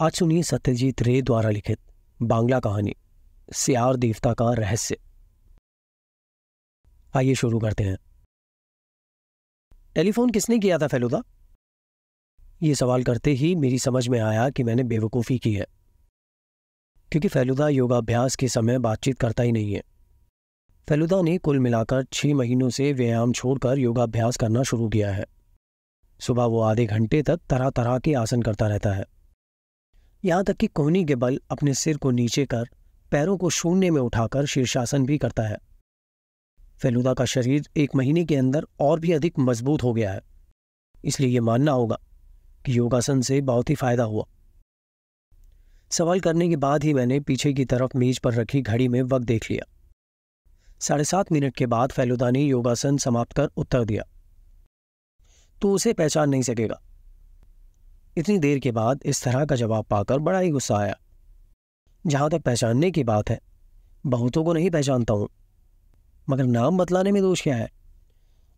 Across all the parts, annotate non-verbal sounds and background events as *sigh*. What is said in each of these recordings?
आज सुनिए सत्यजीत रे द्वारा लिखित बांग्ला कहानी, सियार देवता का रहस्य। आइए शुरू करते हैं। टेलीफोन किसने किया था फेलुदा? ये सवाल करते ही मेरी समझ में आया कि मैंने बेवकूफ़ी की है। क्योंकि फेलुदा योगाभ्यास के समय बातचीत करता ही नहीं है। फेलुदा ने कुल मिलाकर छह महीनों से व्यायाम छोड़कर योगाभ्यास करना शुरू किया है। सुबह वो आधे घंटे तक तरह तरह के आसन करता रहता है। यहाँ तक कि कोहनी के बल अपने सिर को नीचे कर, पैरों को शून्य में उठाकर शीर्षासन भी करता है। फेलुदा का शरीर एक महीने के अंदर और भी अधिक मज़बूत हो गया है। इसलिए यह मानना होगा कि योगासन से बहुत ही फ़ायदा हुआ। सवाल करने के बाद ही मैंने पीछे की तरफ़ मेज पर रखी घड़ी में वक्त देख लिया। साढ़े सात मिनट के बाद फेलुदा ने योगासन समाप्त कर उत्तर दिया। तो उसे पहचान नहीं सकेगा। इतनी देर के बाद इस तरह का जवाब पाकर बड़ा ही गुस्सा आया। जहाँ तक पहचानने की बात है, बहुतों को नहीं पहचानता हूँ। मगर नाम बतलाने में दोष क्या है?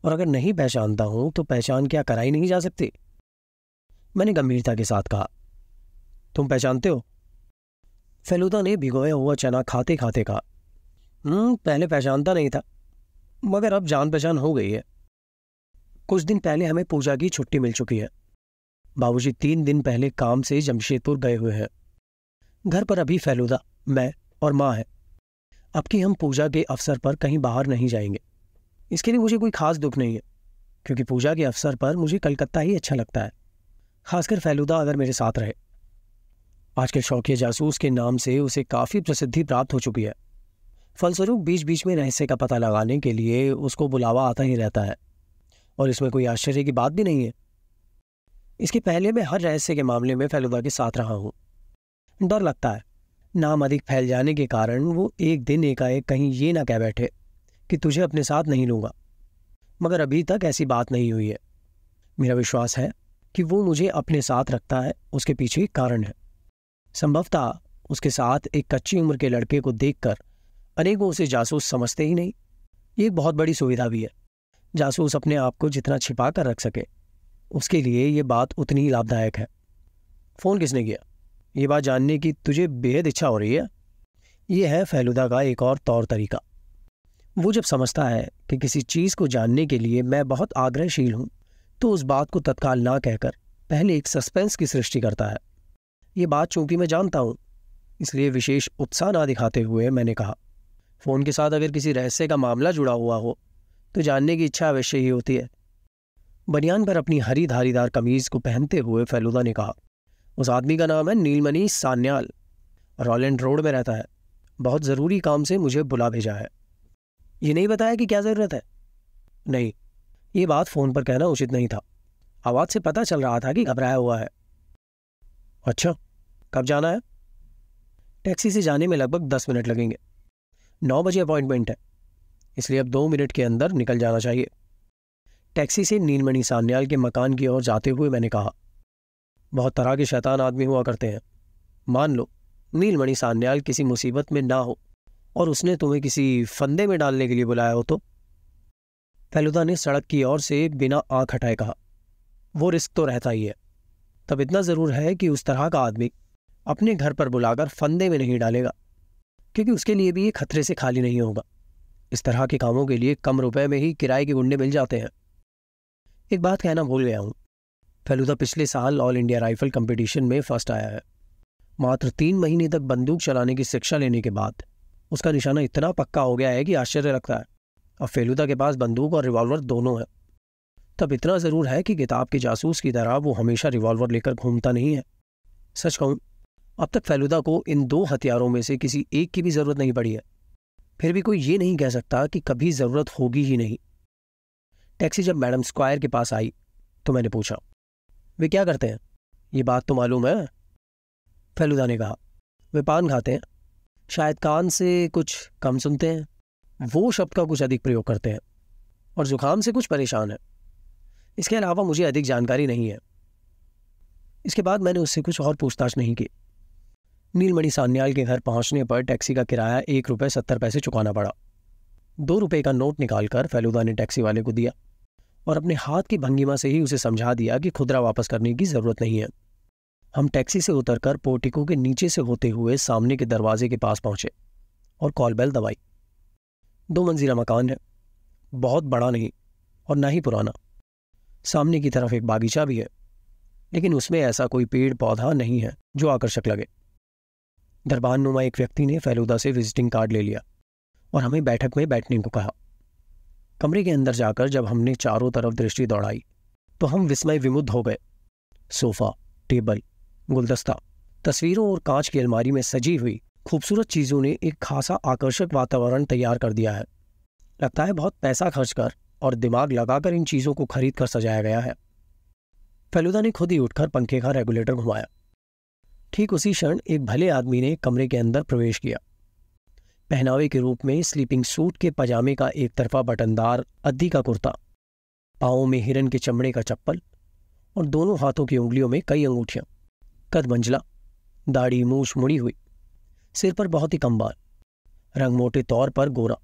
और अगर नहीं पहचानता हूँ तो पहचान क्या कराई नहीं जा सकती? मैंने गंभीरता के साथ कहा, तुम पहचानते हो? फेलुदा ने भिगोया हुआ चना खाते खाते कहा हम्म पहले पहचानता नहीं था, मगर अब जान पहचान हो गई है। कुछ दिन पहले हमें पूजा की छुट्टी मिल चुकी है। बाबूजी तीन दिन पहले काम से जमशेदपुर गए हुए हैं। घर पर अभी फैलूदा, मैं और माँ है। अब की हम पूजा के अवसर पर कहीं बाहर नहीं जाएँगे। इसके लिए मुझे कोई खास दुख नहीं है, क्योंकि पूजा के अवसर पर मुझे कलकत्ता ही अच्छा लगता है, खासकर फैलूदा अगर मेरे साथ रहे। आजकल शौकिया जासूस के नाम से उसे काफ़ी प्रसिद्धि प्राप्त हो चुकी है। फलस्वरूप बीच बीच में रहस्य का पता लगाने के लिए उसको बुलावा आता ही रहता है, और इसमें कोई आश्चर्य की बात भी नहीं है। इसके पहले मैं हर रहस्य के मामले में फैलुदा के साथ रहा हूँ। डर लगता है। नाम अधिक फैल जाने के कारण वो एक दिन एकाएक कहीं ये ना कह बैठे कि तुझे अपने साथ नहीं लूँगा। मगर अभी तक ऐसी बात नहीं हुई है। मेरा विश्वास है कि वो मुझे अपने साथ रखता है, उसके पीछे एक कारण है। संभवतः उसके साथ एक कच्ची उम्र के लड़के को देखकर अनेकों उसे जासूस समझते ही नहीं। ये एक बहुत बड़ी सुविधा भी है। जासूस अपने आप को जितना छिपा कर रख सके। उसके लिए ये बात उतनी ही लाभदायक है। फ़ोन किसने किया? ये बात जानने की तुझे बेहद इच्छा हो रही है। ये है फैलुदा का एक और तौर तरीका। वो जब समझता है कि किसी चीज़ को जानने के लिए मैं बहुत आग्रहशील हूँ तो उस बात को तत्काल ना कहकर पहले एक सस्पेंस की सृष्टि करता है। ये बात चूँकि मैं जानता हूँ, इसलिए विशेष उत्साह ना दिखाते हुए मैंने कहा, फ़ोन के साथ अगर किसी रहस्य का मामला जुड़ा हुआ हो तो जानने की इच्छा अवश्य ही होती है। बनियान पर अपनी हरी धारीदार कमीज को पहनते हुए फैलुदा ने कहा, उस आदमी का नाम है नीलमणि सान्याल। रॉलैंड रोड में रहता है। बहुत ज़रूरी काम से मुझे बुला भेजा है। ये नहीं बताया कि क्या ज़रूरत है? नहीं, ये बात फ़ोन पर कहना उचित नहीं था। आवाज़ से पता चल रहा था कि घबराया हुआ है। अच्छा कब जाना है? टैक्सी से जाने में लगभग दस मिनट लगेंगे। नौ बजे अपॉइंटमेंट है। इसलिए अब दो मिनट के अंदर निकल जाना चाहिए। टैक्सी से नीलमणि सान्याल के मकान की ओर जाते हुए मैंने कहा, बहुत तरह के शैतान आदमी हुआ करते हैं। मान लो, नीलमणि सान्याल किसी मुसीबत में ना हो और उसने तुम्हें किसी फंदे में डालने के लिए बुलाया हो तो? फेलुदा ने सड़क की ओर से बिना आँख हटाए कहा, वो रिस्क तो रहता ही है। तब इतना ज़रूर है कि उस तरह का आदमी अपने घर पर बुलाकर फंदे में नहीं डालेगा, क्योंकि उसके लिए भी ये खतरे से खाली नहीं होगा। इस तरह के कामों के लिए कम रुपए में ही किराए के गुंडे मिल जाते हैं। एक बात कहना भूल गया हूँ। फेलुदा पिछले साल ऑल इंडिया राइफल कंपटीशन में फ़र्स्ट आया है। मात्र तीन महीने तक बंदूक चलाने की शिक्षा लेने के बाद उसका निशाना इतना पक्का हो गया है कि आश्चर्य लगता है। अब फेलुदा के पास बंदूक और रिवॉल्वर दोनों है। तब इतना ज़रूर है कि किताब के जासूस की तरह वो हमेशा रिवॉल्वर लेकर घूमता नहीं है। सच कहूँ, अब तक फेलुदा को इन दो हथियारों में से किसी एक की भी ज़रूरत नहीं पड़ी है। फिर भी कोई ये नहीं कह सकता कि कभी ज़रूरत होगी ही नहीं। टैक्सी जब मैडम स्क्वायर के पास आई तो मैंने पूछा, वे क्या करते हैं? ये बात तो मालूम है? फेलुदा ने कहा, वे पान खाते हैं। शायद कान से कुछ कम सुनते हैं। वो शब्द का कुछ अधिक प्रयोग करते हैं और जुकाम से कुछ परेशान है। इसके अलावा मुझे अधिक जानकारी नहीं है। इसके बाद मैंने उससे कुछ और पूछताछ नहीं की। नीलमणि सान्याल के घर पहुँचने पर टैक्सी का किराया एक रुपये सत्तर पैसे चुकाना पड़ा। दो रुपये का नोट निकालकर फेलुदा ने टैक्सी वाले को दिया। और अपने हाथ की भंगिमा से ही उसे समझा दिया कि खुदरा वापस करने की ज़रूरत नहीं है। हम टैक्सी से उतरकर पोर्टिको के नीचे से होते हुए सामने के दरवाजे के पास पहुँचे और कॉल बेल दबाई। दो मंजिला मकान है। बहुत बड़ा नहीं और ना ही पुराना। सामने की तरफ़ एक बागीचा भी है, लेकिन उसमें ऐसा कोई पेड़ पौधा नहीं है जो आकर्षक लगे। दरबान नुमा एक व्यक्ति ने फैलूदा से विजिटिंग कार्ड ले लिया और हमें बैठक में बैठने को कहा। कमरे के अंदर जाकर जब हमने चारों तरफ़ दृष्टि दौड़ाई तो हम विस्मय विमुद्ध हो गए। सोफा, टेबल, गुलदस्ता, तस्वीरों और कांच की अलमारी में सजी हुई खूबसूरत चीज़ों ने एक खासा आकर्षक वातावरण तैयार कर दिया है। लगता है बहुत पैसा खर्च कर और दिमाग लगाकर इन चीज़ों को खरीद कर सजाया गया है। फेलुदा ने खुद ही उठकर पंखे का रेगुलेटर घुमाया। ठीक उसी क्षण एक भले आदमी ने कमरे के अंदर प्रवेश किया। पहनावे के रूप में स्लीपिंग सूट के पजामे का एक तरफा बटनदार अद्दी का कुर्ता पाओं में हिरन के चमड़े का चप्पल और दोनों हाथों की उंगलियों में कई अंगूठियाँ। कद मंजला, दाढ़ी मूछ मुड़ी हुई, सिर पर बहुत ही कम बाल, रंग मोटे तौर पर गोरा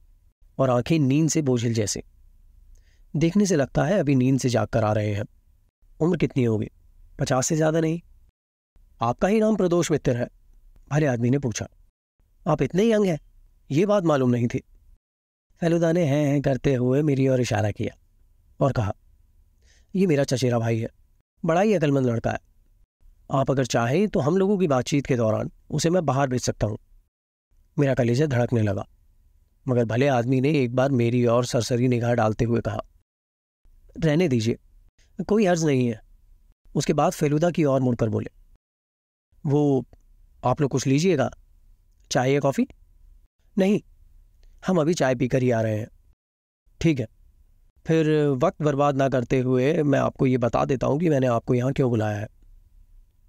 और आँखें नींद से बोझिल जैसे। देखने से लगता है अभी नींद से जाग कर आ रहे हैं। उम्र कितनी होगी? पचास से ज़्यादा नहीं। आपका ही नाम प्रदोष मित्र है, भले आदमी ने पूछा। आप इतने यंग हैं। ये बात मालूम नहीं थी। फैलुदा ने हैं हैं करते हुए मेरी ओर इशारा किया और कहा यह मेरा चचेरा भाई है। बड़ा ही अकलमंद लड़का है। आप अगर चाहें तो हम लोगों की बातचीत के दौरान उसे मैं बाहर भेज सकता हूँ। मेरा कलेजा धड़कने लगा, मगर भले आदमी ने एक बार मेरी और सरसरी निगाह डालते हुए कहा, रहने दीजिए, कोई अर्ज़ नहीं है। उसके बाद फेलुदा की ओर मुड़कर बोले, वो, आप लोग कुछ लीजिएगा? चाय या कॉफ़ी? नहीं, हम अभी चाय पीकर ही आ रहे हैं। ठीक है। फिर वक्त बर्बाद ना करते हुए मैं आपको ये बता देता हूँ कि मैंने आपको यहाँ क्यों बुलाया है।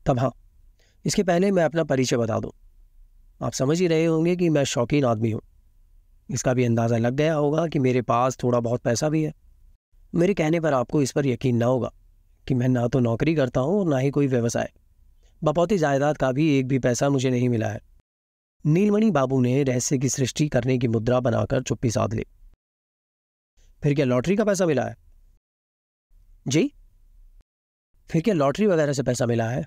तब हाँ इसके पहले मैं अपना परिचय बता दूँ। आप समझ ही रहे होंगे कि मैं शौकीन आदमी हूँ। इसका भी अंदाज़ा लग गया होगा कि मेरे पास थोड़ा बहुत पैसा भी है। मेरे कहने पर आपको इस पर यकीन ना होगा कि मैं ना तो नौकरी करता हूँ और ना ही कोई व्यवसाय। बपौती जायदाद का भी एक भी पैसा मुझे नहीं मिला है। नीलमणि बाबू ने रहस्य की सृष्टि करने की मुद्रा बनाकर चुप्पी साध ली। फिर क्या लॉटरी का पैसा मिला है? जी? फिर क्या लॉटरी वगैरह से पैसा मिला है?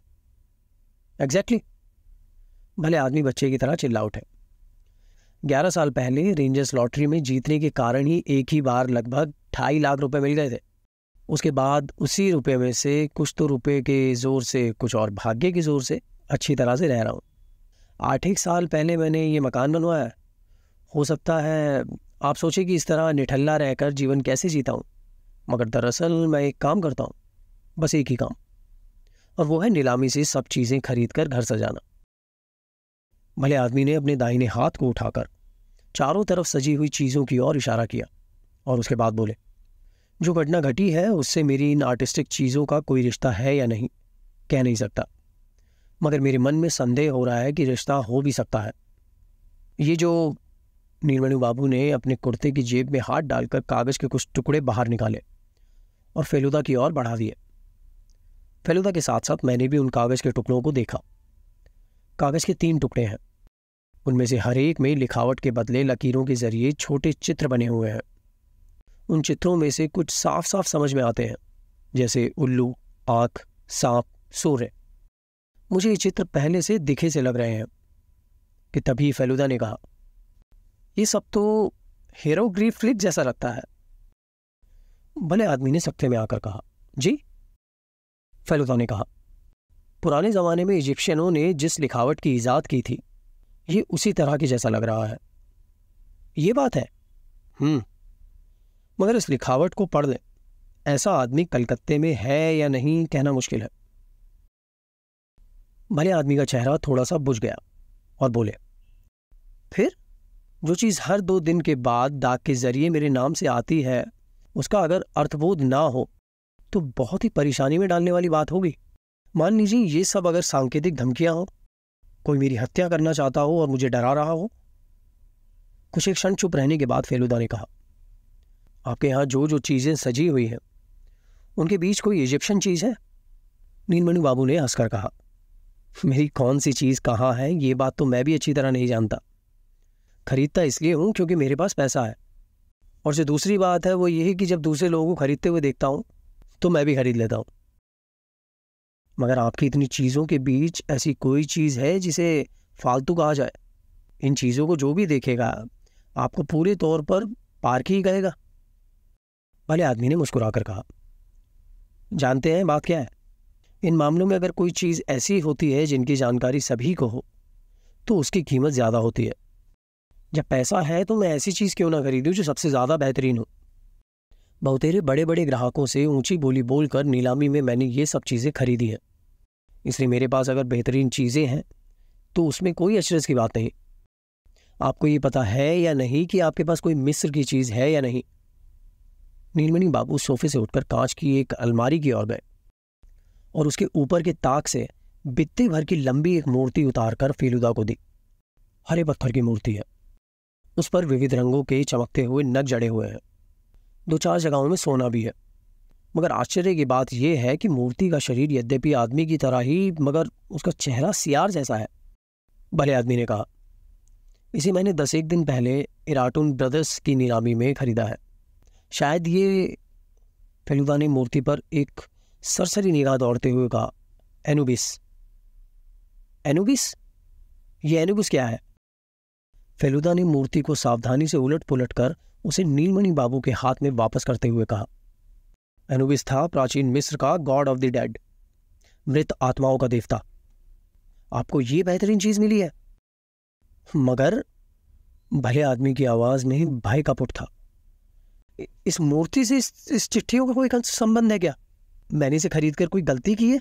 Exactly exactly. भले आदमी बच्चे की तरह चिल्ला उठे। ग्यारह साल पहले रेंजर्स लॉटरी में जीतने के कारण ही एक ही बार लगभग ढाई लाख रुपए मिल गए थे। उसके बाद उसी रुपए में से कुछ तो रुपए के ज़ोर से, कुछ और भाग्य के ज़ोर से अच्छी तरह से रह रहा हूँ। आठ एक साल पहले मैंने ये मकान बनवाया। हो सकता है आप सोचे कि इस तरह निठल्ला रहकर जीवन कैसे जीता हूँ, मगर दरअसल मैं एक काम करता हूँ, बस एक ही काम, और वो है नीलामी से सब चीज़ें खरीद कर घर सजाना। भले आदमी ने अपने दाहिने हाथ को उठाकर चारों तरफ़ सजी हुई चीज़ों की ओर इशारा किया, और उसके बाद बोले, जो घटना घटी है, उससे मेरी इन आर्टिस्टिक चीज़ों का कोई रिश्ता है या नहीं, कह नहीं सकता। मगर मेरे मन में संदेह हो रहा है कि रिश्ता हो भी सकता है। ये जो नीलमणि बाबू ने अपने कुर्ते की जेब में हाथ डालकर कागज़ के कुछ टुकड़े बाहर निकाले और फेलुदा की ओर बढ़ा दिए। फेलुदा के साथ साथ मैंने भी उन कागज़ के टुकड़ों को देखा। कागज़ के तीन टुकड़े हैं। उनमें से हर एक में लिखावट के बदले लकीरों के ज़रिए छोटे चित्र बने हुए हैं। उन चित्रों में से कुछ साफ़ साफ़ समझ में आते हैं, जैसे उल्लू, आँख, सांप, सूर्य। मुझे ये चित्र पहले से दिखे से लग रहे हैं, कि तभी फेलुदा ने कहा, ये सब तो हेरोग्रीफ फ्लिक जैसा लगता है। भले आदमी ने सख्ते में आकर कहा, जी? फेलुदा ने कहा, पुराने जमाने में इजिप्शियनों ने जिस लिखावट की ईजाद की थी, ये उसी तरह की जैसा लग रहा है। ये बात है? हम्म। मगर इस लिखावट को पढ़ लें। ऐसा आदमी कलकत्ते में है या नहीं, कहना मुश्किल है। भले आदमी का चेहरा थोड़ा सा बुझ गया और बोले, फिर? जो चीज़ हर दो दिन के बाद डाक के ज़रिए मेरे नाम से आती है, उसका अगर अर्थबोध ना हो तो बहुत ही परेशानी में डालने वाली बात होगी। मान लीजिए ये सब अगर सांकेतिक धमकियाँ हो, कोई मेरी हत्या करना चाहता हो और मुझे डरा रहा हो। कुछ एक क्षण चुप रहने के बाद फेलुदा ने कहा, आपके यहाँ जो जो चीज़ें सजी हुई हैं, उनके बीच कोई इजिप्शियन चीज़ है? नीलमणि बाबू ने हंसकर कहा मेरी कौन सी चीज़ कहाँ है, ये बात तो मैं भी अच्छी तरह नहीं जानता। खरीदता इसलिए हूँ क्योंकि मेरे पास पैसा है। और जो दूसरी बात है वो ये है कि जब दूसरे लोगों को खरीदते हुए देखता हूँ तो मैं भी खरीद लेता हूँ। मगर आपकी इतनी चीज़ों के बीच ऐसी कोई चीज़ है जिसे फालतू कहा जाए? इन चीज़ों को जो भी देखेगा, आपको पूरे तौर पर पार्क ही कहेगा भले आदमी ने मुस्कुरा कर कहा। जानते हैं बात क्या है? इन मामलों में अगर कोई चीज़ ऐसी होती है जिनकी जानकारी सभी को हो तो उसकी कीमत ज़्यादा होती है। जब पैसा है तो मैं ऐसी चीज़ क्यों ना खरीदूँ जो सबसे ज़्यादा बेहतरीन हो? बहुतेरे बड़े बड़े ग्राहकों से ऊँची बोली बोलकर नीलामी में मैंने ये सब चीज़ें खरीदी हैं। इसलिए मेरे पास अगर बेहतरीन चीज़ें हैं तो उसमें कोई अचरज की बात नहीं। आपको ये पता है या नहीं कि आपके पास कोई मिस्र की चीज़ है या नहीं? नीलमणि बाबू सोफे से उठकर कांच की एक अलमारी की ओर गए। और उसके ऊपर के ताक से बित्ते भर की लंबी एक मूर्ति उतारकर फेलुदा को दी। हरे पत्थर की मूर्ति है। उस पर विविध रंगों के चमकते हुए नग जड़े हुए हैं। दो चार जगहों में सोना भी है। मगर आश्चर्य की बात यह है कि मूर्ति का शरीर यद्यपि आदमी की तरह ही, मगर उसका चेहरा सियार जैसा है, भले आदमी ने कहा। इसे मैंने दस एक दिन पहले इराटून ब्रदर्स की नीलामी में खरीदा है। शायद ये फेलुदा ने मूर्ति पर एक सरसरी निगाह दौड़ते हुए कहा एनुबिस एनुबिस? ये एनुबिस क्या है? फेलुदा ने मूर्ति को सावधानी से उलट पुलट कर उसे नीलमणि बाबू के हाथ में वापस करते हुए कहा एनुबिस था प्राचीन मिस्र का गॉड ऑफ़ द डेड मृत आत्माओं का देवता। आपको ये बेहतरीन चीज़ मिली है? मगर भले आदमी की आवाज़ में भय का पुट था। इस मूर्ति से इस, इस चिट्ठियों का कोई संबंध है क्या? मैंने इसे खरीद कर कोई गलती की है?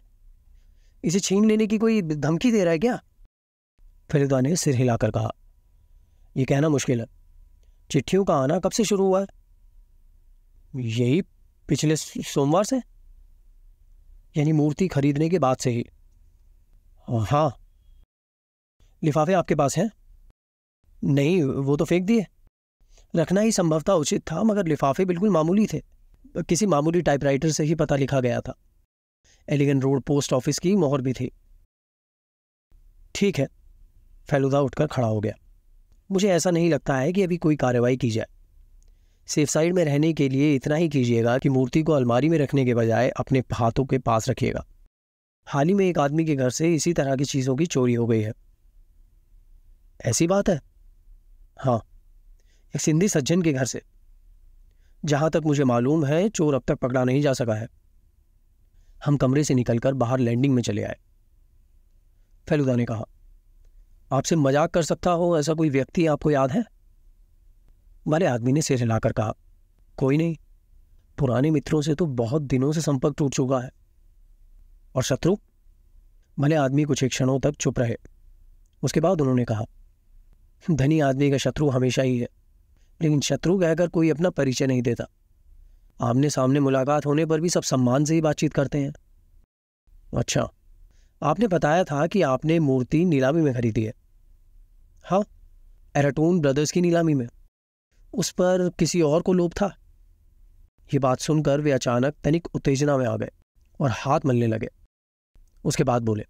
इसे छीन लेने की कोई धमकी दे रहा है क्या? फरीदा ने सिर हिलाकर कहा यह कहना मुश्किल है। चिट्ठियों का आना कब से शुरू हुआ है? यही पिछले सोमवार से? यानी मूर्ति खरीदने के बाद से ही। हाँ। लिफाफे आपके पास हैं? नहीं, वो तो फेंक दिए। रखना ही संभवतः उचित था, मगर लिफाफे बिल्कुल मामूली थे। किसी मामूली टाइपराइटर से ही पता लिखा गया था। एलिगन रोड पोस्ट ऑफ़िस की मोहर भी थी। ठीक है, फैलुदा उठकर खड़ा हो गया। मुझे ऐसा नहीं लगता है कि अभी कोई कार्रवाई की जाए। सेफ़ साइड में रहने के लिए इतना ही कीजिएगा कि मूर्ति को अलमारी में रखने के बजाय अपने हाथों के पास रखिएगा। हाल ही में एक आदमी के घर से इसी तरह की चीज़ों की चोरी हो गई है। ऐसी बात है? हाँ एक सिंधी सज्जन के घर से। जहाँ तक मुझे मालूम है, चोर अब तक पकड़ा नहीं जा सका है। हम कमरे से निकलकर बाहर लैंडिंग में चले आए। फेलुदा ने कहा, आपसे मज़ाक कर सकता हो, ऐसा कोई व्यक्ति आपको याद है? वाले आदमी ने सिर हिलाकर कहा, कोई नहीं, पुराने मित्रों से तो बहुत दिनों से संपर्क टूट चुका है। और शत्रु? भले आदमी कुछ एक क्षणों तक चुप रहे। उसके बाद उन्होंने कहा, धनी आदमी का शत्रु हमेशा ही है। लेकिन शत्रु कहकर कोई अपना परिचय नहीं देता। आमने सामने मुलाकात होने पर भी सब सम्मान से ही बातचीत करते हैं। अच्छा आपने बताया था कि आपने मूर्ति नीलामी में खरीदी है। हाँ एराटून ब्रदर्स की नीलामी में। उस पर किसी और को लोभ था? ये बात सुनकर वे अचानक तनिक उत्तेजना में आ गए और हाथ मलने लगे। उसके बाद बोले,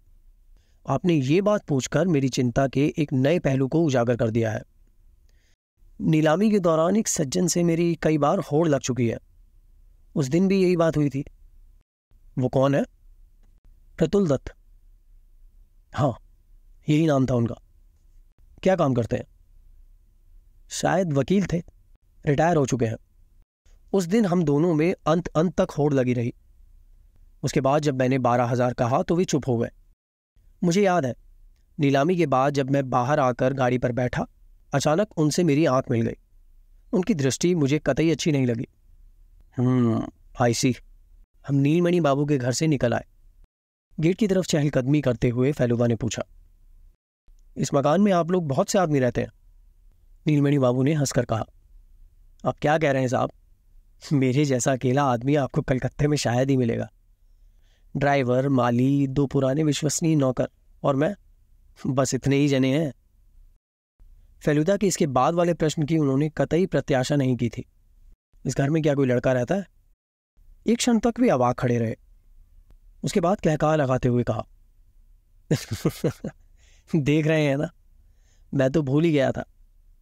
आपने ये बात पूछकर मेरी चिंता के एक नए पहलू को उजागर कर दिया है। नीलामी के दौरान एक सज्जन से मेरी कई बार होड़ लग चुकी है। उस दिन भी यही बात हुई थी। वो कौन है? प्रतुल दत्त। हाँ यही नाम था उनका। क्या काम करते हैं? शायद वकील थे। रिटायर हो चुके हैं। उस दिन हम दोनों में अंत अंत तक होड़ लगी रही। उसके बाद जब मैंने बारह हज़ार कहा तो वे चुप हो गए। मुझे याद है, नीलामी के बाद जब मैं बाहर आकर गाड़ी पर बैठा अचानक उनसे मेरी आँख मिल गई। उनकी दृष्टि मुझे कतई अच्छी नहीं लगी। हम्म आई सी, हम नीलमणि बाबू के घर से निकल आए। गेट की तरफ़ चहलकदमी करते हुए फैलुदा ने पूछा, इस मकान में आप लोग बहुत से आदमी रहते हैं? नीलमणि बाबू ने हंसकर कहा, आप क्या कह रहे हैं साहब? मेरे जैसा अकेला आदमी आपको कलकत्ते में शायद ही मिलेगा। ड्राइवर, माली, दो पुराने विश्वसनीय नौकर और मैं, बस इतने ही जने हैं। फेलुदा के इसके बाद वाले प्रश्न की उन्होंने कतई प्रत्याशा नहीं की थी। इस घर में क्या कोई लड़का रहता है? एक क्षण तक भी अवाक खड़े रहे। उसके बाद कहका लगाते हुए कहा, *laughs* देख रहे हैं ना, मैं तो भूल ही गया था।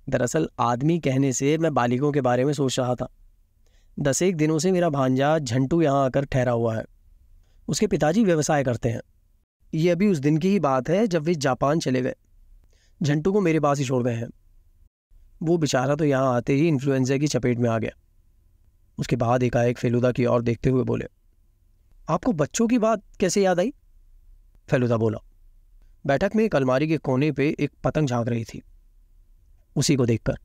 दरअसल आदमी कहने से मैं बालिकों के बारे में सोच रहा था। दस एक दिनों से मेरा भांजा झंटू यहाँ आकर ठहरा हुआ है। उसके पिताजी व्यवसाय करते हैं। ये अभी उस दिन की ही बात है जब वे जापान चले गए। झंटू को मेरे पास ही छोड़ गए हैं। वो बेचारा तो यहाँ आते ही इन्फ्लुएंजा की चपेट में आ गया। उसके बाद एकाएक फेलुदा की ओर देखते हुए बोले, आपको बच्चों की बात कैसे याद आई? फेलुदा बोला, बैठक में एक अलमारी के कोने पे एक पतंग झाँक रही थी। उसी को देखकर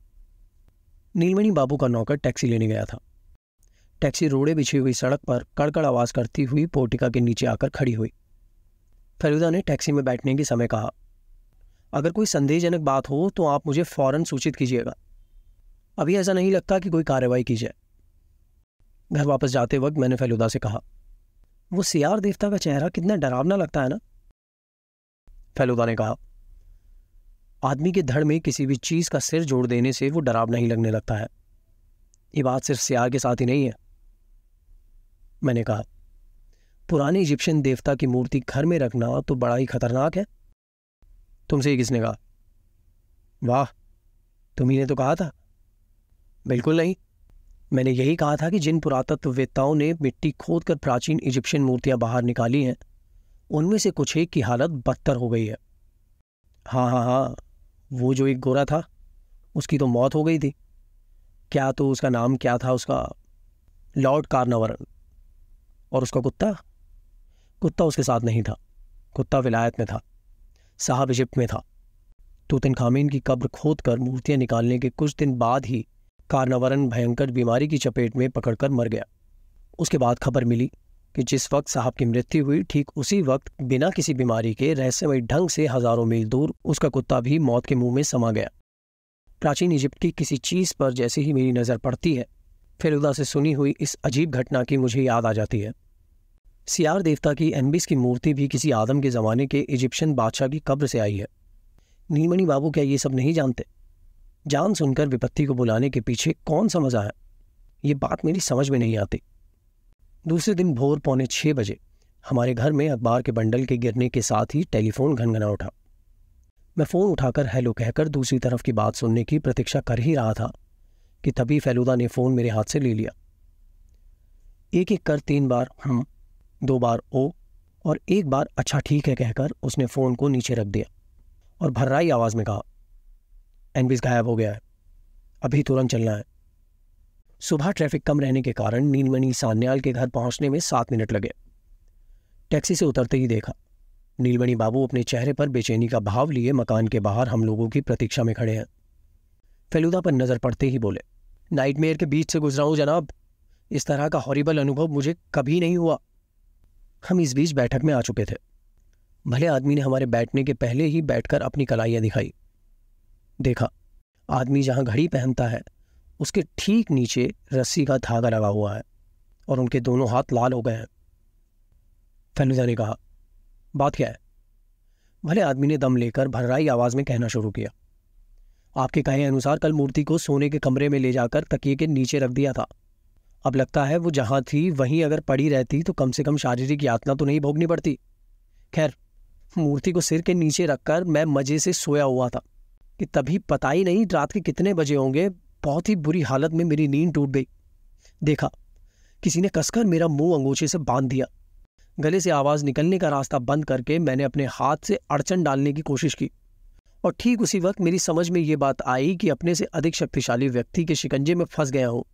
नीलमणि बाबू का नौकर टैक्सी लेने गया था। टैक्सी रोड़े बिछी हुई सड़क पर कड़कड़ आवाज़ करती हुई पोटिका के नीचे आकर खड़ी हुई। फेलुदा ने टैक्सी में बैठने के समय कहा अगर कोई संदेहजनक बात हो तो आप मुझे फ़ौरन सूचित कीजिएगा। अभी ऐसा नहीं लगता कि कोई कार्रवाई की जाए। घर वापस जाते वक्त मैंने फेलुदा से कहा, वो सियार देवता का चेहरा कितना डरावना लगता है ना? फेलुदा ने कहा, आदमी के धड़ में किसी भी चीज़ का सिर जोड़ देने से वो डरावना ही लगने लगता है। ये बात सिर्फ़ सियार के साथ ही नहीं है। मैंने कहा, पुराने इजिप्शियन देवता की मूर्ति घर में रखना तो बड़ा ही खतरनाक है। तुमसे ही किसने कहा? वाह, तुम्ही ने तो कहा था। बिल्कुल नहीं। मैंने यही कहा था कि जिन पुरातत्ववेत्ताओं ने मिट्टी खोद कर प्राचीन इजिप्शियन मूर्तियाँ बाहर निकाली हैं, उनमें से कुछ एक की हालत बदतर हो गई है। हाँ हाँ हाँ वो जो एक गोरा था, उसकी तो मौत हो गई थी। क्या तो उसका नाम क्या था उसका? Lord Carnarvon. और उसका कुत्ता? कुत्ता उसके साथ नहीं था, कुत्ता विलायत में था। साहब इजिप्ट में था। तूतन खामीन की कब्र खोद कर मूर्तियाँ निकालने के कुछ दिन बाद ही कार्नावरन भयंकर बीमारी की चपेट में पकड़कर मर गया। उसके बाद खबर मिली कि जिस वक्त साहब की मृत्यु हुई, ठीक उसी वक्त बिना किसी बीमारी के रहस्यमय ढंग से हज़ारों मील दूर उसका कुत्ता भी मौत के मुँह में समा गया। प्राचीन इजिप्ट की किसी चीज़ पर जैसे ही मेरी नज़र पड़ती है फेलुदा से सुनी हुई इस अजीब घटना की मुझे याद आ जाती है। सियार देवता की एनबिस की मूर्ति भी किसी आदम के ज़माने के इजिप्शियन बादशाह की कब्र से आई है। नीलमणि बाबू क्या ये सब नहीं जानते? जान सुनकर विपत्ति को बुलाने के पीछे कौन सा मज़ा है ये बात मेरी समझ में नहीं आती। दूसरे दिन भोर पौने छह बजे हमारे घर में अखबार के बंडल के गिरने के साथ ही टेलीफोन घनघना उठा। मैं फ़ोन उठाकर हेलो कहकर दूसरी तरफ़ की बात सुनने की प्रतीक्षा कर ही रहा था कि तभी फेलुदा ने फ़ोन मेरे हाथ से ले लिया। एक एक कर तीन बार हम दो बार ओ और एक बार अच्छा ठीक है कहकर उसने फ़ोन को नीचे रख दिया और भर्राई आवाज़ में कहा एनबीस गायब हो गया है, अभी तुरंत चलना है। सुबह ट्रैफ़िक कम रहने के कारण नीलमणि सान्याल के घर पहुँचने में सात मिनट लगे। टैक्सी से उतरते ही देखा, नीलमणि बाबू अपने चेहरे पर बेचैनी का भाव लिए मकान के बाहर हम लोगों की प्रतीक्षा में खड़े हैं। फेलुदा पर नज़र पड़ते ही बोले, नाइटमेयर के बीच से गुजरा हूँ जनाब। इस तरह का हॉरिबल अनुभव मुझे कभी नहीं हुआ। हम इस बीच बैठक में आ चुके थे। भले आदमी ने हमारे बैठने के पहले ही बैठकर अपनी कलाइयाँ दिखाई। देखा, आदमी जहाँ घड़ी पहनता है, उसके ठीक नीचे रस्सी का धागा लगा हुआ है और उनके दोनों हाथ लाल हो गए हैं। फैनुजा ने कहा, बात क्या है? भले आदमी ने दम लेकर भर्राई आवाज़ में कहना शुरू किया। आपके कहे अनुसार कल मूर्ति को सोने के कमरे में ले जाकर तकिए के नीचे रख दिया था। अब लगता है वो जहाँ थी, वहीं अगर पड़ी रहती तो कम से कम शारीरिक यातना तो नहीं भोगनी पड़ती। खैर, मूर्ति को सिर के नीचे रखकर मैं मज़े से सोया हुआ था कि तभी पता ही नहीं रात के कितने बजे होंगे, बहुत ही बुरी हालत में मेरी नींद टूट गई। देखा, किसी ने कसकर मेरा मुँह अंगोछे से बाँध दिया। गले से आवाज़ निकलने का रास्ता बंद करके मैंने अपने हाथ से अड़चन डालने की कोशिश की। और ठीक उसी वक्त मेरी समझ में ये बात आई कि अपने से अधिक शक्तिशाली व्यक्ति के शिकंजे में फंस गया हूँ।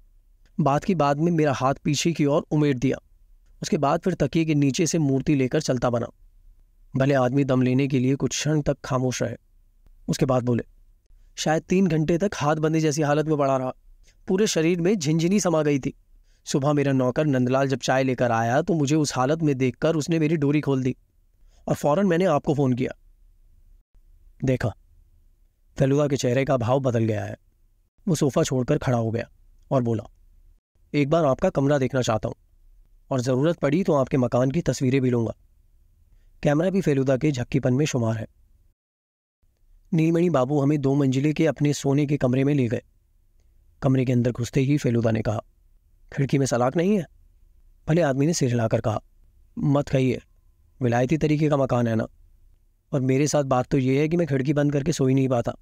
बात की बाद में मेरा हाथ पीछे की ओर उमेट दिया। उसके बाद फिर तकिए के नीचे से मूर्ति लेकर चलता बना। भले आदमी दम लेने के लिए कुछ क्षण तक खामोश रहे। उसके बाद बोले, शायद तीन घंटे तक हाथ बंदी जैसी हालत में पड़ा रहा। पूरे शरीर में झिंझिनी समा गई थी। सुबह मेरा नौकर नंदलाल जब चाय लेकर आया तो मुझे उस हालत में देखकर उसने मेरी डोरी खोल दी और फ़ौरन मैंने आपको फ़ोन किया। देखा, फेलुदा के चेहरे का भाव बदल गया है। वो सोफा छोड़कर खड़ा हो गया और बोला एक बार आपका कमरा देखना चाहता हूँ। और ज़रूरत पड़ी तो आपके मकान की तस्वीरें भी लूँगा। कैमरा भी फेलुदा के झक्कीपन में शुमार है। नीलमणि बाबू हमें दो मंजिले के अपने सोने के कमरे में ले गए। कमरे के अंदर घुसते ही फेलुदा ने कहा, खिड़की में सलाख नहीं है? भले आदमी ने सिर हिलाकर कहा, मत कहिए, विलायती तरीके का मकान है ना? और मेरे साथ बात तो यह है कि मैं खिड़की बंद करके सो ही नहीं पाता।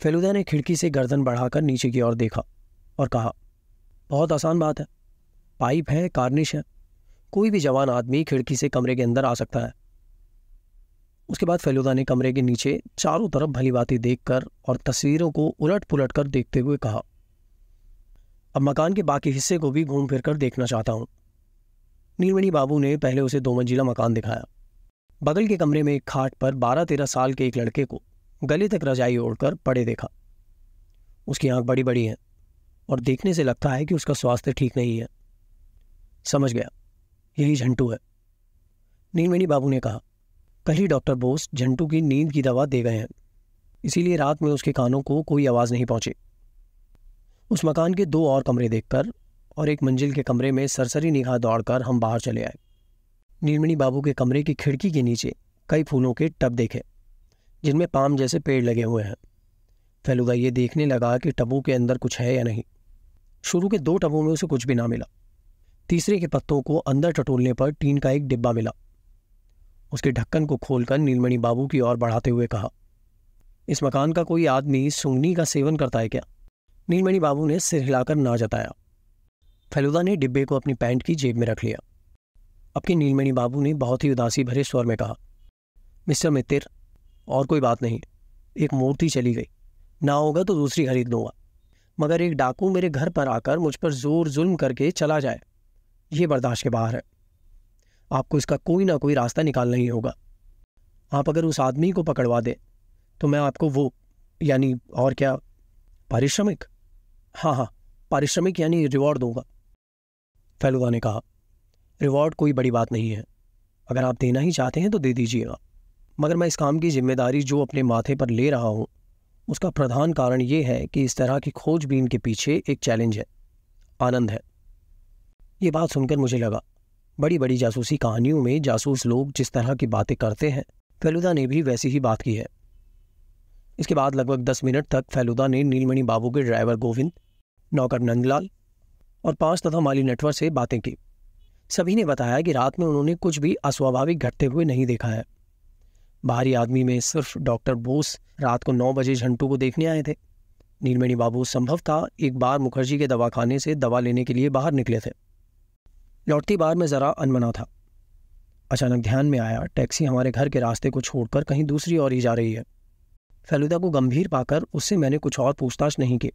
फेलुदा ने खिड़की से गर्दन बढ़ाकर नीचे की ओर देखा और कहा बहुत आसान बात है। पाइप है, कार्निश है। कोई भी जवान आदमी खिड़की से कमरे के अंदर आ सकता है। उसके बाद फेलुदा ने कमरे के नीचे चारों तरफ़ भली बातें देखकर और तस्वीरों को उलट पुलट कर देखते हुए कहा, अब मकान के बाकी हिस्से को भी घूम फिर कर देखना चाहता हूँ। नीलमणि बाबू ने पहले उसे दो मंजिला मकान दिखाया। बगल के कमरे में एक खाट पर बारह तेरह साल के एक लड़के को गले तक रजाई ओढ़कर पड़े देखा। उसकी आँख बड़ी बड़ी हैं। और देखने से लगता है कि उसका स्वास्थ्य ठीक नहीं है। समझ गया। यही झंटू है। नीलमणि बाबू ने कहा, कल ही डॉक्टर बोस झंटू की नींद की दवा दे गए हैं। इसीलिए रात में उसके कानों को कोई आवाज़ नहीं पहुँची। उस मकान के दो और कमरे देखकर और एक मंजिल के कमरे में सरसरी निगाह दौड़कर हम बाहर चले आए। नीलमणि बाबू के कमरे की खिड़की के नीचे कई फूलों के टब देखे, जिनमें पाम जैसे पेड़ लगे हुए हैं। फेलुदा ये देखने लगा कि टबों के अंदर कुछ है या नहीं। शुरू के दो टबों में उसे कुछ भी ना मिला। तीसरे के पत्तों को अंदर टटोलने पर टीन का एक डिब्बा मिला। उसके ढक्कन को खोलकर नीलमणि बाबू की ओर बढ़ाते हुए कहा, इस मकान का कोई आदमी सुंगनी का सेवन करता है क्या? नीलमणि बाबू ने सिर हिलाकर ना जताया। फेलुदा ने डिब्बे को अपनी पैंट की जेब में रख लिया। अब के नीलमणि बाबू ने बहुत ही उदासी भरे स्वर में कहा, मिस्टर मित्र और कोई बात नहीं, एक मूर्ति चली गई। ना होगा तो दूसरी खरीद लूँगा। मगर एक डाकू मेरे घर पर आकर मुझ पर ज़ोर जुल्म करके चला जाए। ये बर्दाश्त के बाहर है। आपको इसका कोई ना कोई रास्ता निकालना ही होगा। आप अगर उस आदमी को पकड़वा दें तो मैं आपको वो, यानी और क्या, पारिश्रमिक? हाँ हाँ पारिश्रमिक यानी रिवॉर्ड दूँगा। फेलुदा ने कहा, रिवॉर्ड कोई बड़ी बात नहीं है। अगर आप देना ही चाहते हैं तो दे दीजिएगा। मगर मैं इस काम की ज़िम्मेदारी जो अपने माथे पर ले रहा हूँ उसका प्रधान कारण यह है कि इस तरह की खोजबीन के पीछे एक चैलेंज है, आनंद है। ये बात सुनकर मुझे लगा, बड़ी बड़ी जासूसी कहानियों में जासूस लोग जिस तरह की बातें करते हैं, फेलुदा ने भी वैसी ही बात की है। इसके बाद लगभग दस मिनट तक फेलुदा ने नीलमणि बाबू के ड्राइवर गोविंद, नौकर नंदलाल और पाँच तथा माली नेटवर्क से बातें की। सभी ने बताया कि रात में उन्होंने कुछ भी अस्वाभाविक घटते हुए नहीं देखा है। बाहरी आदमी में सिर्फ़ डॉक्टर बोस रात को नौ बजे झंटू को देखने आए थे। नीलमणि बाबू, संभव था एक बार मुखर्जी के दवाखाने से दवा लेने के लिए बाहर निकले थे। लौटती बार में ज़रा अनमना था। अचानक ध्यान में आया, टैक्सी हमारे घर के रास्ते को छोड़कर कहीं दूसरी ओर ही जा रही है। फेलुदा को गंभीर पाकर उससे मैंने कुछ और पूछताछ नहीं की।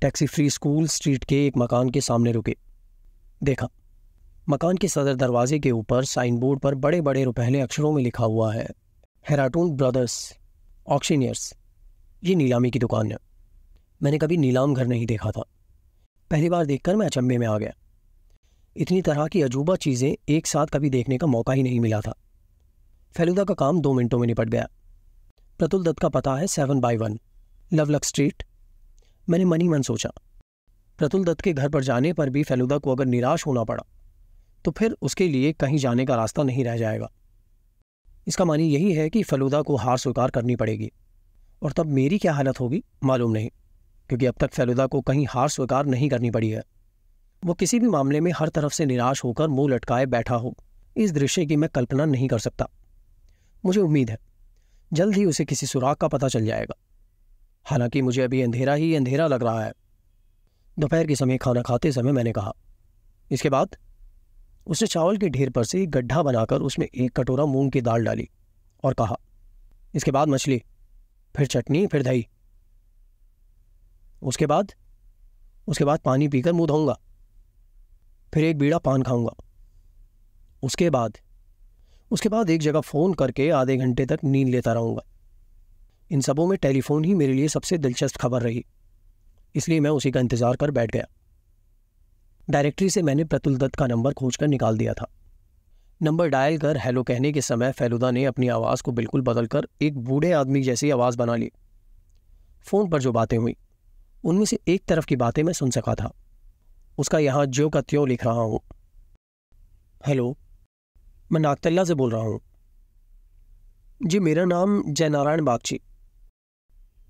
टैक्सी फ्री स्कूल स्ट्रीट के एक मकान के सामने रुके। देखा, मकान के सदर दरवाजे के ऊपर साइन बोर्ड पर बड़े बड़े रुपहले अक्षरों में लिखा हुआ है। हेराटून ब्रदर्स ऑक्शीनियर्स ये नीलामी की दुकान है। मैंने कभी नीलाम घर नहीं देखा था। पहली बार देखकर मैं अचंभे में आ गया। इतनी तरह की अजूबा चीज़ें एक साथ कभी देखने का मौका ही नहीं मिला था। फेलुदा का काम दो मिनटों में निपट गया। प्रतुल दत्त का पता है seven by one, lovelock street. मैंने मनी मन सोचा। प्रतुल दत्त के घर पर जाने पर भी फेलुदा को अगर निराश होना पड़ा तो फिर उसके लिए कहीं जाने का रास्ता नहीं रह जाएगा। इसका मानी यही है कि फलूदा को हार स्वीकार करनी पड़ेगी। और तब मेरी क्या हालत होगी? मालूम नहीं, क्योंकि अब तक फेलुदा को कहीं हार स्वीकार नहीं करनी पड़ी है। वो किसी भी मामले में हर तरफ़ से निराश होकर मुँह लटकाए बैठा हो। इस दृश्य की मैं कल्पना नहीं कर सकता। मुझे उम्मीद है, जल्द ही उसे किसी सुराग का पता चल जाएगा। हालाँकि मुझे अभी अंधेरा ही अंधेरा लग रहा है। दोपहर के समय खाना खाते समय मैंने कहा, इसके बाद? उसने चावल के ढेर पर से एक गड्ढा बनाकर उसमें एक कटोरा मूंग की दाल डाली और कहा, इसके बाद मछली, फिर चटनी, फिर दही। उसके बाद उसके बाद पानी पीकर मुँह धोऊँगा, फिर एक बीड़ा पान खाऊँगा। उसके बाद उसके बाद एक जगह फ़ोन करके आधे घंटे तक नींद लेता रहूँगा। इन सबों में टेलीफोन ही मेरे लिए सबसे दिलचस्प खबर रही, इसलिए मैं उसी का इंतज़ार कर बैठ गया। डायरेक्टरी से मैंने प्रतुल दत्त का नंबर खोजकर निकाल दिया था। नंबर डायल कर हेलो कहने के समय फेलुदा ने अपनी आवाज़ को बिल्कुल बदलकर एक बूढ़े आदमी जैसी आवाज़ बना ली। फ़ोन पर जो बातें हुई, उनमें से एक तरफ़ की बातें मैं सुन सका था। उसका यहाँ ज्यो का त्यों लिख रहा हूँ। हेलो, मैं नागतल्ला से बोल रहा हूँ। जी, मेरा नाम जयनारायण बागची।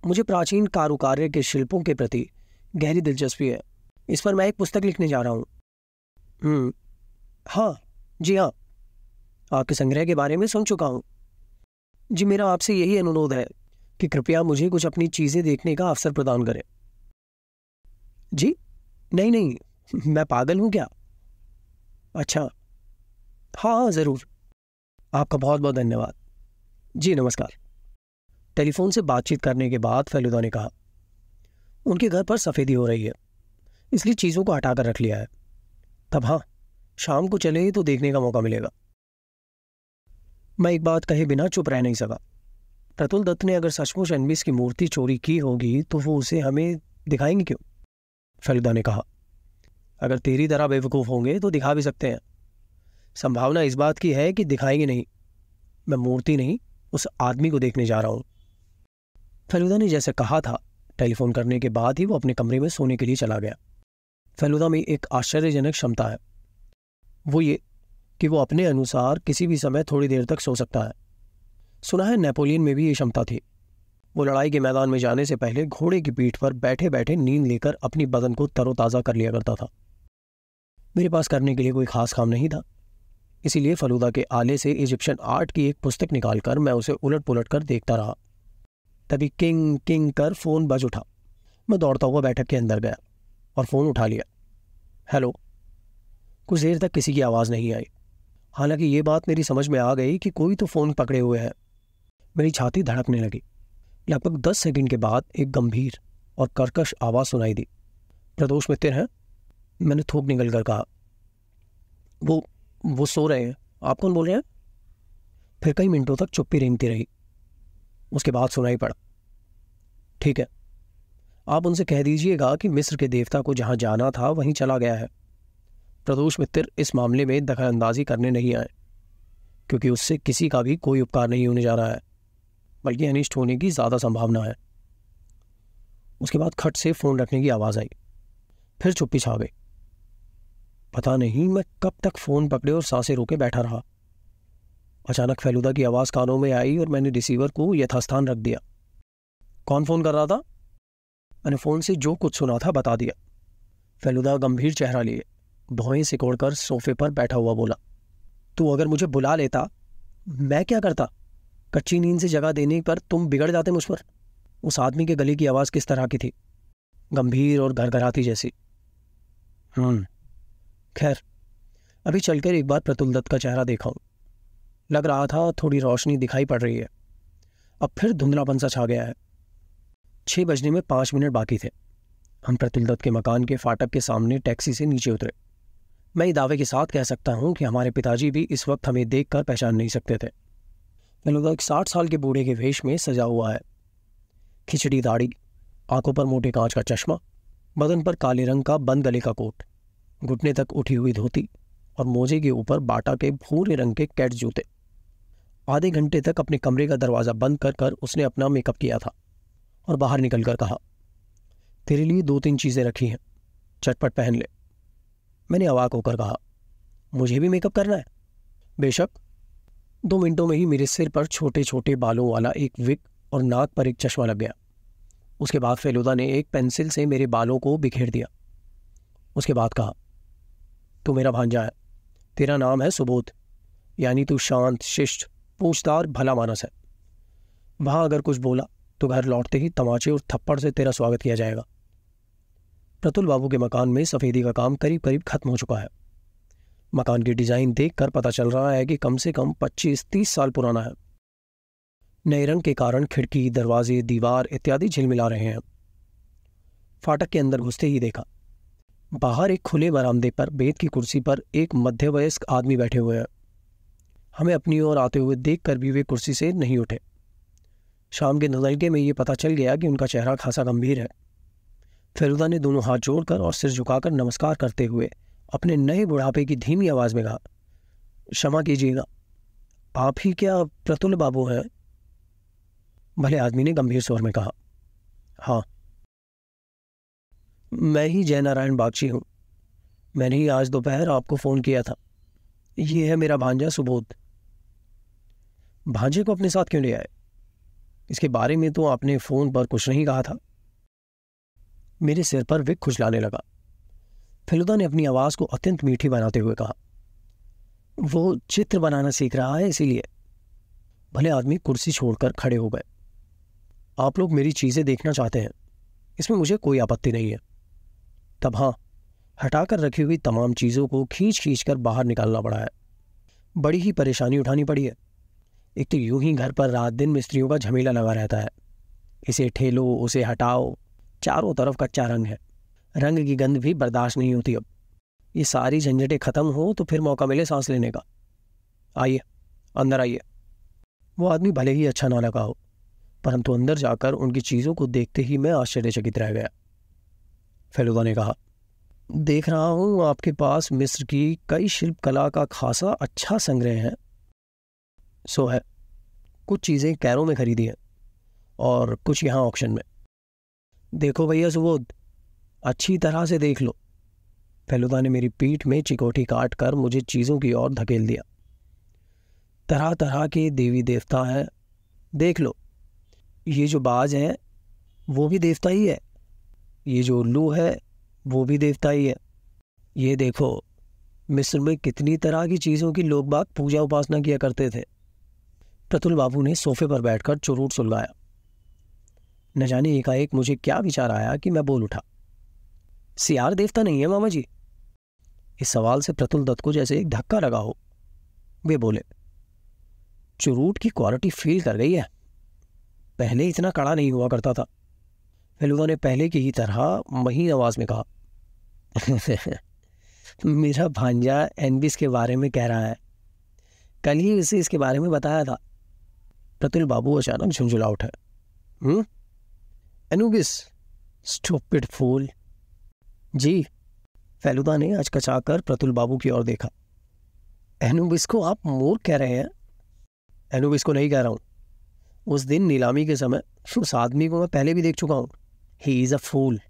मुझे प्राचीन कारुकार्य के शिल्पों के प्रति गहरी दिलचस्पी है। इस पर मैं एक पुस्तक लिखने जा रहा हूँ। हम्म हाँ जी हाँ। आपके संग्रह के बारे में सुन चुका हूँ। जी, मेरा आपसे यही अनुरोध है कि कृपया मुझे कुछ अपनी चीज़ें देखने का अवसर प्रदान करें। जी, नहीं नहीं, मैं पागल हूँ क्या? अच्छा हाँ हाँ ज़रूर। आपका बहुत बहुत धन्यवाद। जी, नमस्कार। टेलीफोन से बातचीत करने के बाद फेलुदा ने कहा, उनके घर पर सफ़ेदी हो रही है। इसलिए चीज़ों को हटाकर रख लिया है। तब हाँ शाम को चले तो देखने का मौका मिलेगा। मैं एक बात कहे बिना चुप रह नहीं सका। प्रतुल दत्त ने अगर सचमुच एनबिस की मूर्ति चोरी की होगी तो वो उसे हमें दिखाएँगे क्यों? फेलुदा ने कहा, अगर तेरी तरह बेवकूफ़ होंगे तो दिखा भी सकते हैं। संभावना इस बात की है कि दिखाएँगे नहीं। मैं मूर्ति नहीं, उस आदमी को देखने जा रहा हूँ। फेलुदा ने जैसे कहा था, टेलीफोन करने के बाद ही वो अपने कमरे में सोने के लिए चला गया। फेलुदा में एक आश्चर्यजनक क्षमता है। वो ये कि वो अपने अनुसार किसी भी समय थोड़ी देर तक सो सकता है। सुना है नेपोलियन में भी ये क्षमता थी। वो लड़ाई के मैदान में जाने से पहले घोड़े की पीठ पर बैठे बैठे नींद लेकर अपनी बदन को तरोताज़ा कर लिया करता था। मेरे पास करने के लिए कोई खास काम नहीं था। इसीलिए फलूदा के आले से इजिप्शियन आर्ट की एक पुस्तक निकालकर मैं उसे उलट पुलट कर देखता रहा। तभी किंग किंग कर फ़ोन बज उठा। मैं दौड़ता हुआ बैठक के अंदर गया। और फ़ोन उठा लिया। हेलो। कुछ देर तक किसी की आवाज़ नहीं आई। हालाँकि ये बात मेरी समझ में आ गई कि कोई तो फ़ोन पकड़े हुए है। मेरी छाती धड़कने लगी। लगभग दस सेकंड के बाद एक गंभीर और कर्कश आवाज़ सुनाई दी। प्रदोष मित्र हैं? मैंने थोक निकल कर कहा। वो वो सो रहे हैं। आप कौन बोल रहे हैं? फिर कई मिनटों तक चुप्पी रेंगती रही। उसके बाद सुनाई पड़ा। ठीक है। आप उनसे कह दीजिएगा कि मिस्र के देवता को जहाँ जाना था, वहीं चला गया है। प्रदोष मित्र, इस मामले में दखलअंदाजी करने नहीं आए, क्योंकि उससे किसी का भी कोई उपकार नहीं होने जा रहा है, बल्कि अनिष्ट होने की ज़्यादा संभावना है। उसके बाद खट से फ़ोन रखने की आवाज़ आई। फिर चुप्पी छा गई। पता नहीं मैं कब तक फ़ोन पकड़े और साँसें रोके बैठा रहा। अचानक फैलूदा की आवाज़ कानों में आई और मैंने रिसीवर को यथास्थान रख दिया। कौन फ़ोन कर रहा था? मैंने फ़ोन से जो कुछ सुना था बता दिया। फेलुदा गंभीर चेहरा लिए भौएँ सिकोड़कर सोफे पर बैठा हुआ बोला, तू अगर मुझे बुला लेता, मैं क्या करता? कच्ची नींद से जगह देने पर तुम बिगड़ जाते मुझ पर। उस आदमी के गले की आवाज़ किस तरह की थी? गंभीर और घरघराती जैसी। हम्म खैर, अभी चलकर एक बार प्रतुल दत्त का चेहरा देखा हूँ। लग रहा था थोड़ी रोशनी दिखाई पड़ रही है। अब फिर धुंधलापन सा छा गया है। छह बजने में पाँच मिनट बाकी थे। हम प्रतुल दत्त के मकान के फाटक के सामने टैक्सी से नीचे उतरे। मैं ये दावे के साथ कह सकता हूँ कि हमारे पिताजी भी इस वक्त हमें देखकर पहचान नहीं सकते थे। लगभग साठ साल के बूढ़े के वेश में सजा हुआ है। खिचड़ी दाढ़ी, आँखों पर मोटे कांच का चश्मा, बदन पर काले रंग का बंद गले का कोट, घुटने तक उठी हुई धोती और मोजे के ऊपर बाटा के भूरे रंग के कैट जूते। आधे घंटे तक अपने कमरे का दरवाज़ा बंद कर कर उसने अपना मेकअप किया था। और बाहर निकलकर कहा, तेरे लिए दो तीन चीज़ें रखी हैं, चटपट पहन ले। मैंने अवाक होकर कहा, मुझे भी मेकअप करना है। बेशक, दो मिनटों में ही मेरे सिर पर छोटे छोटे बालों वाला एक विक और नाक पर एक चश्मा लग गया। उसके बाद फेलुदा ने एक पेंसिल से मेरे बालों को बिखेर दिया। उसके बाद कहा, तू मेरा भांजा है, तेरा नाम है सुबोध, यानी तू शांत, शिष्ट पूछतार भला मानस है। वहाँ अगर कुछ बोला तो घर लौटते ही तमाचे और थप्पड़ से तेरा स्वागत किया जाएगा। प्रतुल बाबू के मकान में सफ़ेदी का काम करीब करीब खत्म हो चुका है। मकान की डिज़ाइन देखकर पता चल रहा है कि कम से कम 25-30 साल पुराना है। नए रंग के कारण खिड़की, दरवाजे, दीवार इत्यादि झिलमिला रहे हैं। फाटक के अंदर घुसते ही देखा। बाहर एक खुले बरामदे पर बेत की कुर्सी पर एक मध्यवयस्क आदमी बैठे हुए हैं। हमें अपनी ओर आते हुए देखकर भी वे कुर्सी से नहीं उठे। शाम के नज़रिए में ये पता चल गया कि उनका चेहरा खासा गंभीर है। फेरुदा ने दोनों हाथ जोड़कर और सिर झुकाकर नमस्कार करते हुए अपने नए बुढ़ापे की धीमी आवाज़ में कहा, क्षमा कीजिएगा आप ही क्या प्रतुल बाबू हैं? भले आदमी ने गंभीर स्वर में कहा हाँ। मैं ही जयनारायण बागची हूँ। मैंने ही आज दोपहर आपको फ़ोन किया था। ये है मेरा भांजा सुबोध। भांजे को अपने साथ क्यों ले आए? इसके बारे में तो आपने फ़ोन पर कुछ नहीं कहा था। मेरे सिर पर विक खुजलाने लगा। फिलुदा ने अपनी आवाज़ को अत्यंत मीठी बनाते हुए कहा, वो चित्र बनाना सीख रहा है इसीलिए। भले आदमी कुर्सी छोड़कर खड़े हो गए। आप लोग मेरी चीज़ें देखना चाहते हैं। इसमें मुझे कोई आपत्ति नहीं है। तब हाँ हटाकर रखी हुई तमाम चीज़ों को खींच खींच कर बाहर निकालना पड़ा है। बड़ी ही परेशानी उठानी पड़ी है। एक तो यूँ ही घर पर रात दिन मिस्त्रियों का झमेला लगा रहता है। इसे ठेलो, उसे हटाओ, चारों तरफ़ कच्चा रंग है। रंग की गंध भी बर्दाश्त नहीं होती अब। ये सारी झंझटें खत्म हो तो फिर मौका मिले सांस लेने का। आइए, अंदर आइए। वो आदमी भले ही अच्छा ना लगा हो, परंतु अंदर जाकर उनकी चीज़ों को देखते ही मैं आश्चर्यचकित रह गया। फेलुदा ने कहा, देख रहा हूँ, आपके पास मिस्र की कई शिल्पकला का खासा अच्छा संग्रह है। सो है। कुछ चीज़ें कैरों में खरीदी हैं और कुछ यहाँ ऑप्शन में। देखो भैया सुबोध, अच्छी तरह से देख लो। फेलुदा ने मेरी पीठ में चिकोटी काट कर मुझे चीज़ों की ओर धकेल दिया। तरह तरह के देवी देवता हैं। देख लो, ये जो बाज है, वो भी देवता ही है। ये जो उल्लू है, वो भी देवता ही है। ये देखो, मिस्र में कितनी तरह की चीज़ों की लोग बाग पूजा उपासना किया करते थे। प्रतुल बाबू ने सोफे पर बैठकर चुरूट सुलगाया। न जाने एकाएक मुझे क्या विचार आया कि मैं बोल उठा। सियार देवता नहीं है, मामा जी। इस सवाल से प्रतुल दत्त को जैसे एक धक्का लगा हो। वे बोले, चुरूट की क्वालिटी फील कर गई है। पहले इतना कड़ा नहीं हुआ करता था। फेलुदा ने पहले की ही तरह महीन आवाज़ में कहा, मेरा भांजा एनबिस के बारे में कह रहा है। कल ही उसे इसके बारे में बताया था। प्रतुल बाबू अचानक झुंझुला उठा हम्म? Anubis, stupid fool. जी, फेलुदा ने अचकचाकर प्रतुल बाबू की ओर देखा। एनुबिस को आप मोर कह रहे हैं? एनुबिस को नहीं कह रहा हूँ। उस दिन नीलामी के समय, उस आदमी को मैं पहले भी देख चुका हूँ। ही इज़ अ फूल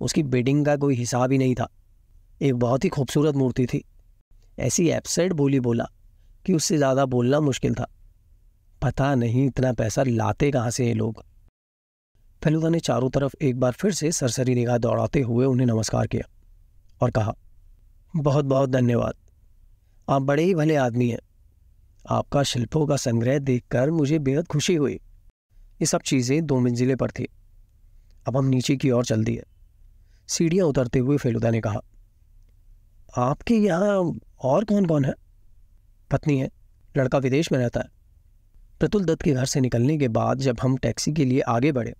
उसकी बिडिंग का कोई हिसाब ही नहीं था। एक बहुत ही खूबसूरत मूर्ति थी। ऐसी एपसाइड बोली बोला कि उससे ज़्यादा बोलना मुश्किल था। पता नहीं इतना पैसा लाते कहाँ से ये लोग। फेलुदा ने चारों तरफ़ एक बार फिर से सरसरी निगाह दौड़ाते हुए उन्हें नमस्कार किया और कहा, बहुत बहुत धन्यवाद। आप बड़े ही भले आदमी हैं। आपका शिल्पों का संग्रह देखकर मुझे बेहद खुशी हुई। ये सब चीज़ें दो मंजिले पर थी। अब हम नीचे की ओर चल दिए सीढ़ियाँ उतरते हुए फेलुदा ने कहा, आपके यहाँ और कौन कौन है? पत्नी है, लड़का विदेश में रहता है। प्रतुल दत्त के घर से निकलने के बाद जब हम टैक्सी के लिए आगे बढ़े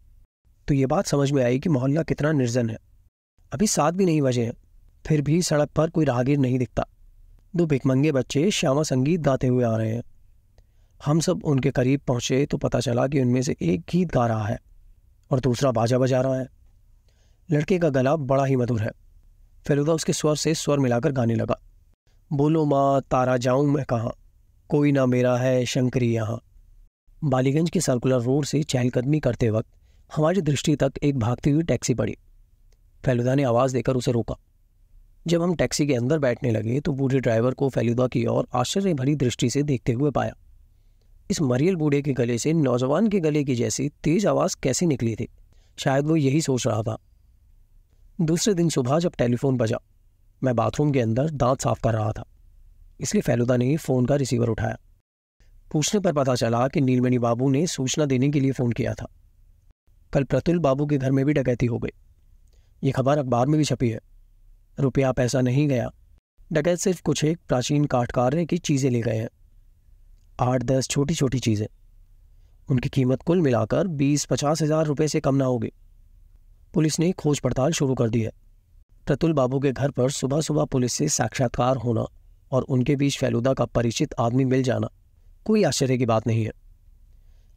तो ये बात समझ में आई कि मोहल्ला कितना निर्जन है। अभी सात भी नहीं बजे हैं, फिर भी सड़क पर कोई राहगीर नहीं दिखता। दो भिकमंगे बच्चे श्यामा संगीत गाते हुए आ रहे हैं। हम सब उनके करीब पहुँचे तो पता चला कि उनमें से एक गीत गा रहा है और दूसरा बाजा बजा रहा है। लड़के का गला बड़ा ही मधुर है। फेलुदा उसके स्वर से स्वर मिलाकर गाने लगा। बोलो माँ, तारा जाऊँ मैं कहाँ? कोई ना मेरा है शंकरी यहाँ। बालीगंज के सर्कुलर रोड से चहलकदमी करते वक्त हमारी दृष्टि तक एक भागती हुई टैक्सी पड़ी। फेलुदा ने आवाज़ देकर उसे रोका। जब हम टैक्सी के अंदर बैठने लगे तो बूढ़े ड्राइवर को फेलुदा की ओर आश्चर्य भरी दृष्टि से देखते हुए पाया। इस मरियल बूढ़े के गले से, नौजवान के गले की जैसी तेज आवाज़ कैसे निकली थी, शायद वो यही सोच रहा था। दूसरे दिन सुबह जब टेलीफोन बजा, मैं बाथरूम के अंदर दांत साफ़ कर रहा था, इसलिए फेलुदा ने फ़ोन का रिसीवर उठाया। पूछने पर पता चला कि नीलमणि बाबू ने सूचना देने के लिए फ़ोन किया था। कल प्रतुल बाबू के घर में भी डकैती हो गई। ये खबर अखबार में भी छपी है। रुपया पैसा नहीं गया। डकैत सिर्फ़ कुछ एक प्राचीन काटकार्य की चीज़ें ले गए हैं। आठ दस छोटी छोटी चीज़ें। उनकी कीमत कुल मिलाकर बीस पचास हज़ार रुपये से कम ना होगी। पुलिस ने खोज पड़ताल शुरू कर दी है। प्रतुल बाबू के घर पर सुबह सुबह पुलिस से साक्षात्कार होना और उनके बीच फैलूदा का परिचित आदमी मिल जाना। कोई आश्चर्य की बात नहीं है।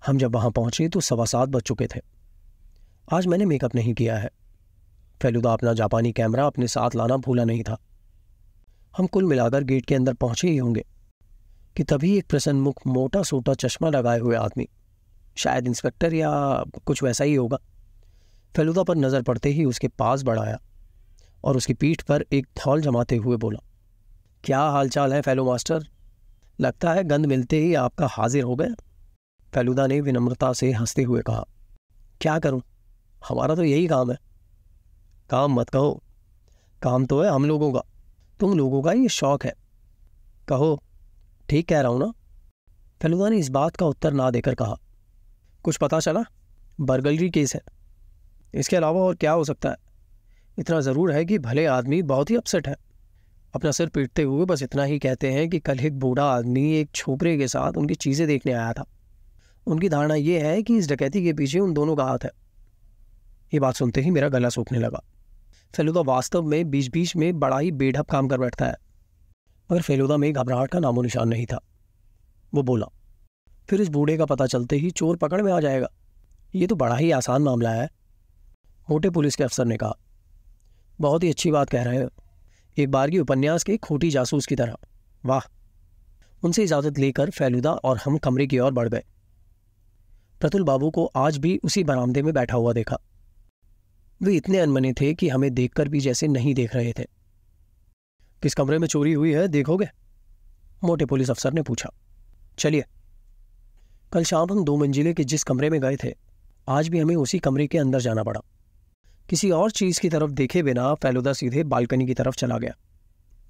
हम जब वहाँ पहुँचे तो सवा सात बज चुके थे। आज मैंने मेकअप नहीं किया है। फेलुदा अपना जापानी कैमरा अपने साथ लाना भूला नहीं था। हम कुल मिलाकर गेट के अंदर पहुँचे ही होंगे कि तभी एक प्रसन्न मुख मोटा सोटा चश्मा लगाए हुए आदमी, शायद इंस्पेक्टर या कुछ वैसा ही होगा, फेलुदा पर नज़र पड़ते ही उसके पास बढ़ाया और उसकी पीठ पर एक थौल जमाते हुए बोला, क्या हालचाल है, फेलो मास्टर? लगता है गंद मिलते ही आपका हाजिर हो गया। फेलुदा ने विनम्रता से हँसते हुए कहा, क्या करूँ? हमारा तो यही काम है। काम मत कहो। काम तो है हम लोगों का। तुम लोगों का ये शौक है। कहो, ठीक कह रहा हूँ ना? फेलुदा ने इस बात का उत्तर ना देकर कहा, कुछ पता चला? बर्गलरी केस है। इसके अलावा और क्या हो सकता है? इतना ज़रूर है कि भले आदमी बहुत ही अपसेट है। अपना सिर पीटते हुए बस इतना ही कहते हैं कि कल एक बूढ़ा आदमी एक छोकरे के साथ उनकी चीज़ें देखने आया था। उनकी धारणा यह है कि इस डकैती के पीछे उन दोनों का हाथ है। ये बात सुनते ही मेरा गला सूखने लगा। फेलुदा वास्तव में बीच बीच में बड़ा ही बेढप काम कर बैठता है। मगर फेलुदा में घबराहट का नामो निशान नहीं था। वो बोला, फिर इस बूढ़े का पता चलते ही चोर पकड़ में आ जाएगा। ये तो बड़ा ही आसान मामला है। मोटे पुलिस के अफसर ने कहा, बहुत ही अच्छी बात कह रहे हो। एक बार की उपन्यास के खोटी जासूस की तरह। वाह। उनसे इजाज़त लेकर फैलुदा और हम कमरे की ओर बढ़ गए। प्रतुल बाबू को आज भी उसी बरामदे में बैठा हुआ देखा। वे इतने अनमने थे कि हमें देखकर भी जैसे नहीं देख रहे थे। किस कमरे में चोरी हुई है, देखोगे? मोटे पुलिस अफसर ने पूछा। चलिए। कल शाम हम दो मंजिले के जिस कमरे में गए थे, आज भी हमें उसी कमरे के अंदर जाना पड़ा। किसी और चीज़ की तरफ़ देखे बिना फैलुदा सीधे बालकनी की तरफ़ चला गया।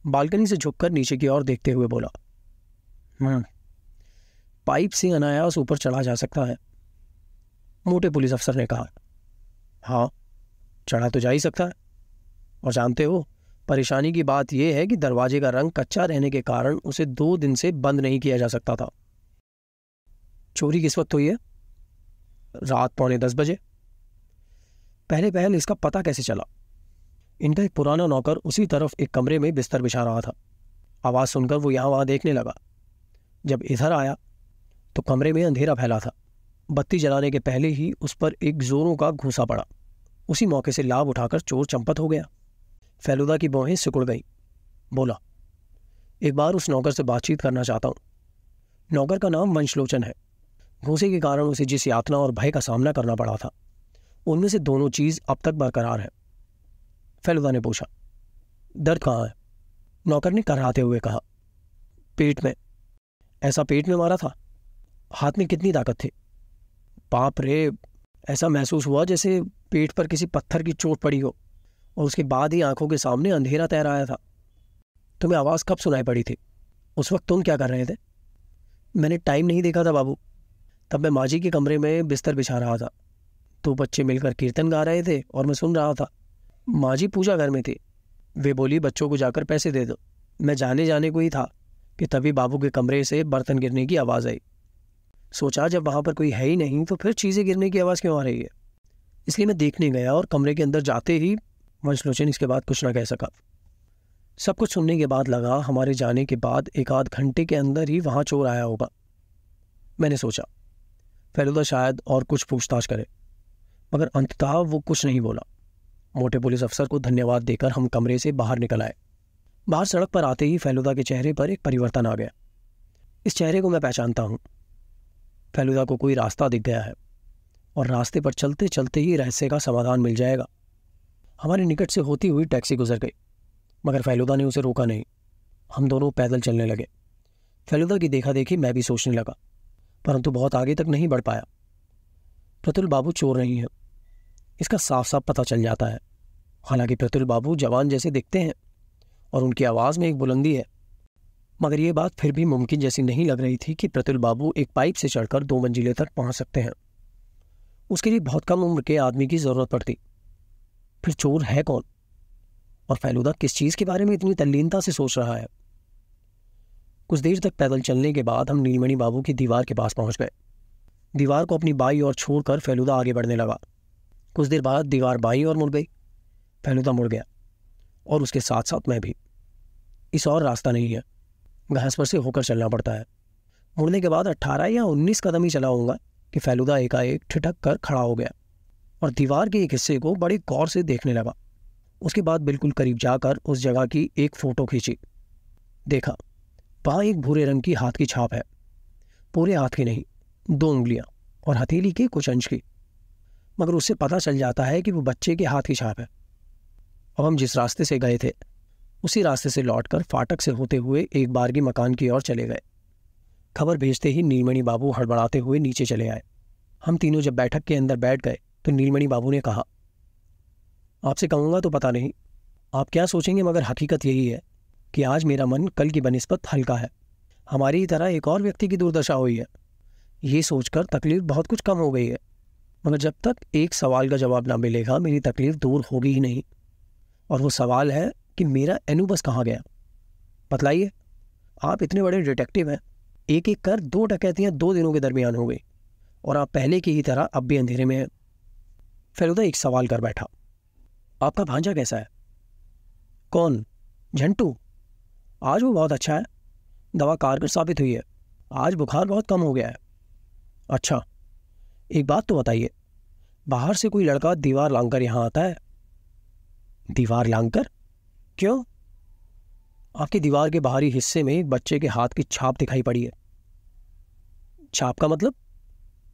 बालकनी से झुककर नीचे की ओर देखते हुए बोला हम्म पाइप से अनायास ऊपर चढ़ा जा सकता है। मोटे पुलिस अफसर ने कहा हाँ चढ़ा तो जा ही सकता है। और जानते हो, परेशानी की बात यह है कि दरवाजे का रंग कच्चा रहने के कारण उसे दो दिन से बंद नहीं किया जा सकता था। चोरी किस वक्त हुई है? रात पौने दस बजे। पहले पहल इसका पता कैसे चला? इनका एक पुराना नौकर उसी तरफ़ एक कमरे में बिस्तर बिछा रहा था। आवाज़ सुनकर वो यहाँ वहाँ देखने लगा। जब इधर आया तो कमरे में अंधेरा फैला था। बत्ती जलाने के पहले ही उस पर एक जोरों का घूसा पड़ा। उसी मौके से लाभ उठाकर चोर चंपत हो गया। फैलुदा की बौहें सिकुड़ गई। बोला, एक बार उस नौकर से बातचीत करना चाहता हूँ। नौकर का नाम वंशलोचन है। घूसे के कारण उसे जिस यातना और भय का सामना करना पड़ा था उनमें से दोनों चीज़ अब तक बरकरार है। फैलुदा ने पूछा, दर्द कहाँ है? नौकर ने कराते हुए कहा, पेट में। ऐसा पेट में मारा था। हाथ में कितनी ताकत थी। बाप रे, ऐसा महसूस हुआ जैसे पेट पर किसी पत्थर की चोट पड़ी हो और उसके बाद ही आँखों के सामने अंधेरा तैर आया था। तुम्हें आवाज़ कब सुनाई पड़ी थी? उस वक्त तुम क्या कर रहे थे? मैंने टाइम नहीं देखा था बाबू। तब मैं माजी के कमरे में बिस्तर बिछा रहा था। तो बच्चे मिलकर कीर्तन गा रहे थे और मैं सुन रहा था। माँ जी पूजा घर में थी। वे बोली, बच्चों को जाकर पैसे दे दो। मैं जाने जाने को ही था कि तभी बाबू के कमरे से बर्तन गिरने की आवाज़ आई। सोचा, जब वहाँ पर कोई है ही नहीं तो फिर चीज़ें गिरने की आवाज़ क्यों आ रही है? इसलिए मैं देखने गया और कमरे के अंदर जाते ही वंशलोचन इसके बाद कुछ ना कह सका। सब कुछ सुनने के बाद लगा, हमारे जाने के बाद एक आध घंटे के अंदर ही वहाँ चोर आया होगा। मैंने सोचा, फैलुदा शायद और कुछ पूछताछ करे। मगर अंततः वो कुछ नहीं बोला। मोटे पुलिस अफसर को धन्यवाद देकर हम कमरे से बाहर निकल आए। बाहर सड़क पर आते ही फैलुदा के चेहरे पर एक परिवर्तन आ गया। इस चेहरे को मैं पहचानता हूँ। फैलुदा को कोई रास्ता दिख गया है और रास्ते पर चलते चलते ही रहस्य का समाधान मिल जाएगा। हमारे निकट से होती हुई टैक्सी गुजर गई, मगर फैलुदा ने उसे रोका नहीं। हम दोनों पैदल चलने लगे। फैलुदा की देखा देखी मैं भी सोचने लगा, परंतु बहुत आगे तक नहीं बढ़ पाया। प्रतुल बाबू चोर नहीं है। इसका साफ़ साफ़ पता चल जाता है। हालाँकि प्रतुल बाबू जवान जैसे दिखते हैं और उनकी आवाज़ में एक बुलंदी है। मगर यह बात फिर भी मुमकिन जैसी नहीं लग रही थी कि प्रतुल बाबू एक पाइप से चढ़कर दो मंजिले तक पहुँच सकते हैं। उसके लिए बहुत कम उम्र के आदमी की ज़रूरत पड़ती। फिर चोर है कौन? और फैलूदा किस चीज़ के बारे में इतनी तल्लीनता से सोच रहा है? कुछ देर तक पैदल चलने के बाद हम नीलमणि बाबू की दीवार के पास पहुँच गए। दीवार को अपनी बाई और छोड़कर फैलूदा आगे बढ़ने लगा। कुछ देर बाद दीवार बाई और मुड़ गई। फैलूदा मुड़ गया और उसके साथ साथ मैं भी। इस और रास्ता नहीं है। घास पर से होकर चलना पड़ता है। मुड़ने के बाद अट्ठारह या उन्नीस कदम ही चला होगा कि फैलूदा एकाएक ठिठक कर खड़ा हो गया और दीवार के एक हिस्से को बड़े गौर से देखने लगा। उसके बाद बिल्कुल करीब जाकर उस जगह की एक फ़ोटो खींची। देखा, वहाँ एक भूरे रंग की हाथ की छाप है। पूरे हाथ की नहीं, दो उंगलियाँ और हथेली के कुछ अंश की। मगर उससे पता चल जाता है कि वो बच्चे के हाथ की छाप है। अब हम जिस रास्ते से गए थे, उसी रास्ते से लौटकर फाटक से होते हुए एक बारगी मकान की ओर चले गए। खबर भेजते ही नीलमणि बाबू हड़बड़ाते हुए नीचे चले आए। हम तीनों जब बैठक के अंदर बैठ गए तो नीलमणि बाबू ने कहा, आपसे कहूँगा तो पता नहीं। आप क्या सोचेंगे मगर हकीकत यही है कि आज मेरा मन कल की बनस्पत हल्का है। हमारी ही तरह एक और व्यक्ति की दुर्दशा हुई है। ये सोचकर तकलीफ़ बहुत कुछ कम हो गई है। मगर जब तक एक सवाल का जवाब ना मिलेगा, मेरी तकलीफ़ दूर होगी ही नहीं। और वो सवाल है कि मेरा एनुबस कहाँ गया? बतलाइए। आप इतने बड़े डिटेक्टिव हैं। एक एक कर दो डकैतियाँ दो दिनों के दरमियान हो गई। और आप पहले की ही तरह अब भी अंधेरे में हैं। फेलुदा एक सवाल कर बैठा। आपका भांजा कैसा है? कौन? झंटू? आज वो बहुत अच्छा है। दवा कारगर साबित हुई है। आज बुखार बहुत कम हो गया है। अच्छा। एक बात तो बताइए। बाहर से कोई लड़का दीवार लांग यहाँ आता है। दीवार लांग क्यों? आपकी दीवार के बाहरी हिस्से में एक बच्चे के हाथ की छाप दिखाई पड़ी है। छाप का मतलब?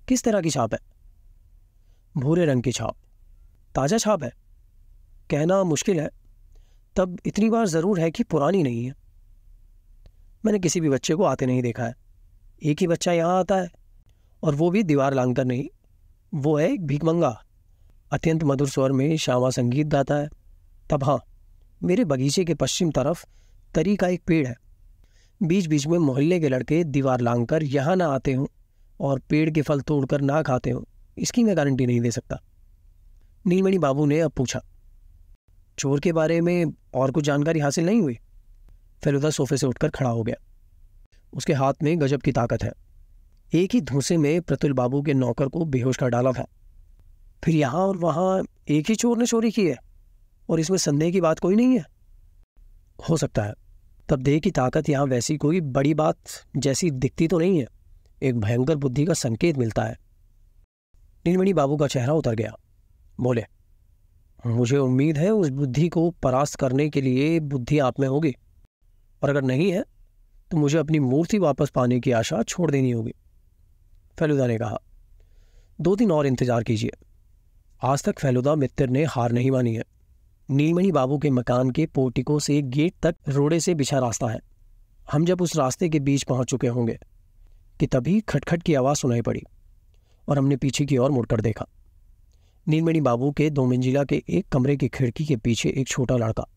किस तरह की छाप है? भूरे रंग की छाप। ताज़ा छाप है। कहना मुश्किल है। तब इतनी बार ज़रूर है कि पुरानी नहीं है। मैंने किसी भी बच्चे को आते नहीं देखा है। एक ही बच्चा यहाँ आता है। और वो भी दीवार लांग कर नहीं। वो है एक भीखमंगा अत्यंत मधुर स्वर में श्यामा संगीत गाता है। तब हाँ मेरे बगीचे के पश्चिम तरफ़ तरी का एक पेड़ है। बीच बीच में मोहल्ले के लड़के दीवार लांग कर यहाँ ना आते हों और पेड़ के फल तोड़कर ना खाते हों, इसकी मैं गारंटी नहीं दे सकता। नीलमणि बाबू ने अब पूछा, चोर के बारे में और कुछ जानकारी हासिल नहीं हुई? फेलुदा सोफे से उठकर खड़ा हो गया। उसके हाथ में गजब की ताकत है। एक ही धूसे में प्रतुल बाबू के नौकर को बेहोश कर डाला था। फिर यहाँ और वहाँ एक ही चोर ने चोरी की है और इसमें संदेह की बात कोई नहीं है। हो सकता है। तब देह की ताकत यहाँ वैसी कोई बड़ी बात जैसी दिखती तो नहीं है। एक भयंकर बुद्धि का संकेत मिलता है। नीलमणि बाबू का चेहरा उतर गया। बोले, मुझे उम्मीद है उस बुद्धि को परास्त करने के लिए बुद्धि आप में होगी। और अगर नहीं है तो मुझे अपनी मूर्ति वापस पाने की आशा छोड़ देनी होगी। फेलुदा ने कहा, दो दिन और इंतज़ार कीजिए। आज तक फेलुदा मित्र ने हार नहीं मानी है। नीलमणि बाबू के मकान के पोर्टिको से गेट तक रोड़े से बिछा रास्ता है। हम जब उस रास्ते के बीच पहुँच चुके होंगे, कि तभी खटखट की आवाज़ सुनाई पड़ी और हमने पीछे की ओर मुड़कर देखा। नीलमणि बाबू के दो मंजिला के एक कमरे की खिड़की के पीछे एक छोटा लड़का,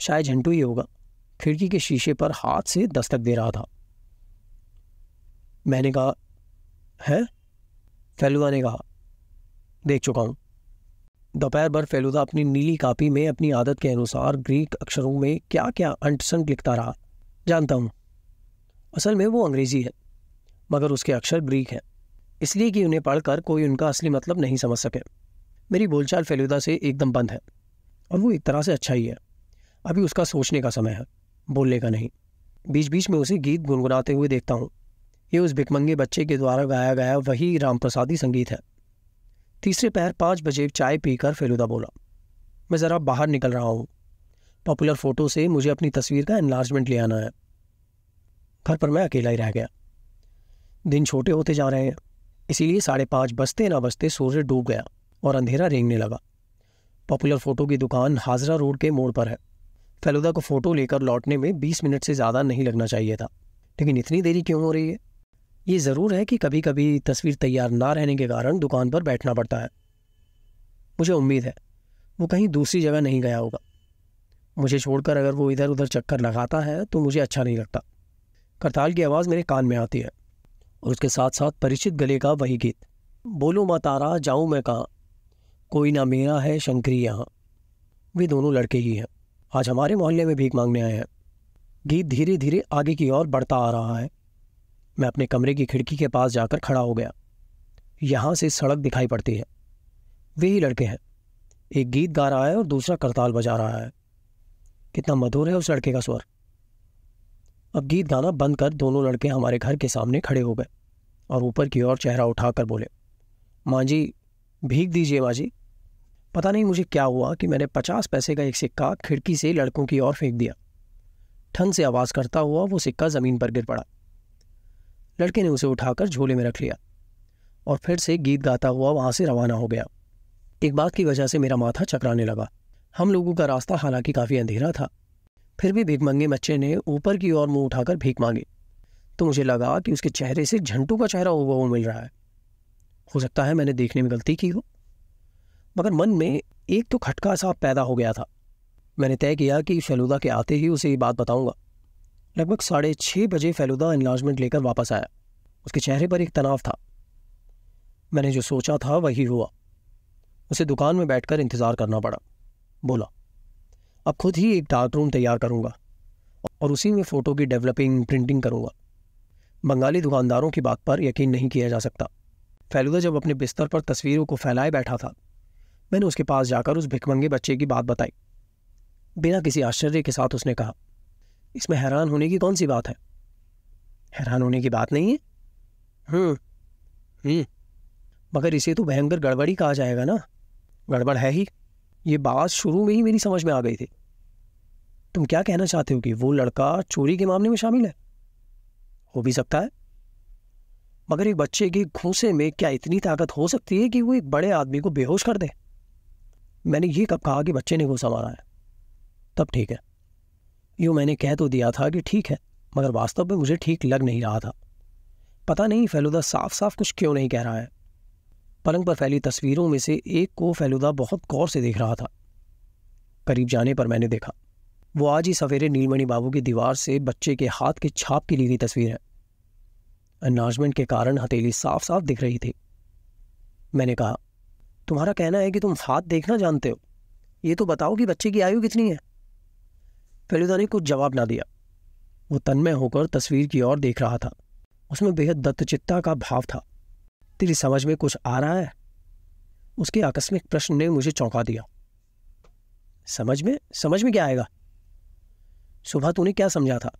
शायद झंटू ही होगा, खिड़की के शीशे पर हाथ से दस्तक दे रहा था। मैंने कहा है? फेलुदा ने कहा, देख चुका हूँ। दोपहर भर फेलुदा अपनी नीली कापी में अपनी आदत के अनुसार ग्रीक अक्षरों में क्या क्या अंटसंट लिखता रहा। जानता हूँ। असल में वो अंग्रेज़ी है, मगर उसके अक्षर ग्रीक हैं, इसलिए कि उन्हें पढ़कर कोई उनका असली मतलब नहीं समझ सके। मेरी बोलचाल फेलुदा से एकदम बंद है, और वो एक तरह से अच्छा ही है। अभी उसका सोचने का समय है, बोलने का नहीं। बीच बीच में उसे गीत गुनगुनाते हुए देखता हूँ। ये उस भिकमंगे बच्चे के द्वारा गाया गया वही रामप्रसादी संगीत है। तीसरे पैर पाँच बजे चाय पीकर फेलुदा बोला, मैं ज़रा बाहर निकल रहा हूँ। पॉपुलर फ़ोटो से मुझे अपनी तस्वीर का एनलार्जमेंट ले आना है। घर पर मैं अकेला ही रह गया। दिन छोटे होते जा रहे हैं, इसीलिए साढ़े पाँच बजते ना बजते सूर्य डूब गया और अंधेरा रेंगने लगा। पॉपुलर फ़ोटो की दुकान हाजरा रोड के मोड़ पर है। फेलुदा को फ़ोटो लेकर लौटने में बीस मिनट से ज़्यादा नहीं लगना चाहिए था। लेकिन इतनी देरी क्यों हो रही है? ये ज़रूर है कि कभी कभी तस्वीर तैयार ना रहने के कारण दुकान पर बैठना पड़ता है। मुझे उम्मीद है, वो कहीं दूसरी जगह नहीं गया होगा। मुझे छोड़कर अगर वो इधर उधर चक्कर लगाता है तो मुझे अच्छा नहीं लगता। करताल की आवाज़ मेरे कान में आती है, और उसके साथ साथ परिचित गले का वही गीत। बोलो माँ तारा जाऊँ मैं कहाँ? कोई ना मेरा है शंकरी यहाँ। वे दोनों लड़के ही हैं। आज हमारे मोहल्ले में भीख मांगने आए हैं। गीत धीरे धीरे आगे की ओर बढ़ता आ रहा है। मैं अपने कमरे की खिड़की के पास जाकर खड़ा हो गया। यहाँ से सड़क दिखाई पड़ती है। वे ही लड़के हैं। एक गीत गा रहा है और दूसरा करताल बजा रहा है। कितना मधुर है उस लड़के का स्वर। अब गीत गाना बंद कर दोनों लड़के हमारे घर के सामने खड़े हो गए और ऊपर की ओर चेहरा उठाकर बोले, माँ जी भीख दीजिए माँ जी। पता नहीं मुझे क्या हुआ कि मैंने पचास पैसे का एक सिक्का खिड़की से लड़कों की ओर फेंक दिया। ठंड से आवाज़ करता हुआ वो सिक्का ज़मीन पर गिर पड़ा। लड़के ने उसे उठाकर झोले में रख लिया और फिर से गीत गाता हुआ वहाँ से रवाना हो गया। एक बात की वजह से मेरा माथा चकराने लगा। हम लोगों का रास्ता हालाँकि काफ़ी अंधेरा था। फिर भी भिकमंगे बच्चे ने ऊपर की ओर मुँह उठाकर भीख मांगी। तो मुझे लगा कि उसके चेहरे से झंटू का चेहरा हुआ मिल रहा है। हो सकता है मैंने देखने में गलती की हो। मगर मन में एक तो खटका सा पैदा हो गया था। मैंने तय किया कि फेलुदा के आते ही उसे ये बात बताऊँगा। लगभग साढ़े छः बजे फेलुदा इन्लाजमेंट लेकर वापस आया। उसके चेहरे पर एक तनाव था। मैंने जो सोचा था वही हुआ। उसे दुकान में बैठकर इंतज़ार करना पड़ा। बोला, अब खुद ही एक डार्क रूम तैयार करूँगा और उसी में फ़ोटो की डेवलपिंग, प्रिंटिंग करूँगा। बंगाली दुकानदारों की बात पर यकीन नहीं किया जा सकता। फैलुदा जब अपने बिस्तर पर तस्वीरों को फैलाए बैठा था, मैंने उसके पास जाकर उस भिकमंगे बच्चे की बात बताई। बिना किसी आश्चर्य के साथ उसने कहा इसमें हैरान होने की कौन सी बात है? हैरान होने की बात नहीं है? हम्म हम्म। मगर इसे तो भयंकर गड़बड़ी कहा जाएगा ना। गड़बड़ है ही। ये बात शुरू में ही मेरी समझ में आ गई थी। तुम क्या कहना चाहते हो कि वो लड़का चोरी के मामले में शामिल है? हो भी सकता है। मगर एक बच्चे के घूसे में क्या इतनी ताकत हो सकती है कि वो एक बड़े आदमी को बेहोश कर दे? मैंने ये कब कहा कि बच्चे ने घूसा मारा है? तब ठीक है। यूँ मैंने कह तो दिया था कि ठीक है, मगर वास्तव में मुझे ठीक लग नहीं रहा था। पता नहीं फैलुदा साफ़ साफ़ कुछ क्यों नहीं कह रहा है। पलंग पर फैली तस्वीरों में से एक को फैलुदा बहुत गौर से देख रहा था। करीब जाने पर मैंने देखा, वो आज ही सवेरे नीलमणि बाबू की दीवार से बच्चे के हाथ के छाप की ली गई तस्वीर है। अनाजमेंट के कारण हथेली साफ़ साफ़ दिख रही थी। मैंने कहा, तुम्हारा कहना है कि तुम हाथ देखना जानते हो? ये तो बताओ कि बच्चे की आयु कितनी है? फेलुदा ने कुछ जवाब ना दिया। वो तन्मय होकर तस्वीर की ओर देख रहा था। उसमें बेहद दत्तचित्ता का भाव था। तेरी समझ में कुछ आ रहा है? उसके आकस्मिक प्रश्न ने मुझे चौंका दिया। समझ में? समझ में क्या आएगा? सुबह तूने क्या समझा था?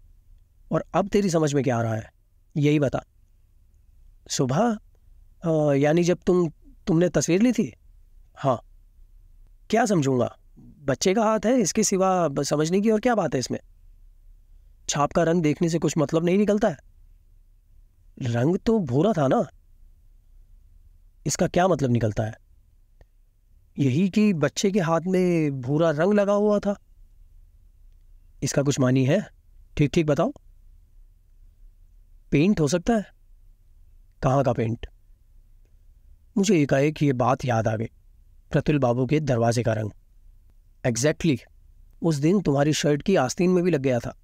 और अब तेरी समझ में क्या आ रहा है? यही बता। सुबह? यानी जब तुम, तुमने तस्वीर ली थी? हाँ। क्या समझूँगा? बच्चे का हाथ है, इसके सिवा समझने की और क्या बात है इसमें? छाप का रंग देखने से कुछ मतलब नहीं निकलता है। रंग तो भूरा था ना? इसका क्या मतलब निकलता है? यही कि बच्चे के हाथ में भूरा रंग लगा हुआ था। इसका कुछ मानी है? ठीक ठीक बताओ। पेंट हो सकता है। कहाँ का पेंट? मुझे एकाएक ये बात याद आ गई। प्रतुल बाबू के दरवाजे का रंग। Exactly exactly. उस दिन तुम्हारी शर्ट की आस्तीन में भी लग गया था।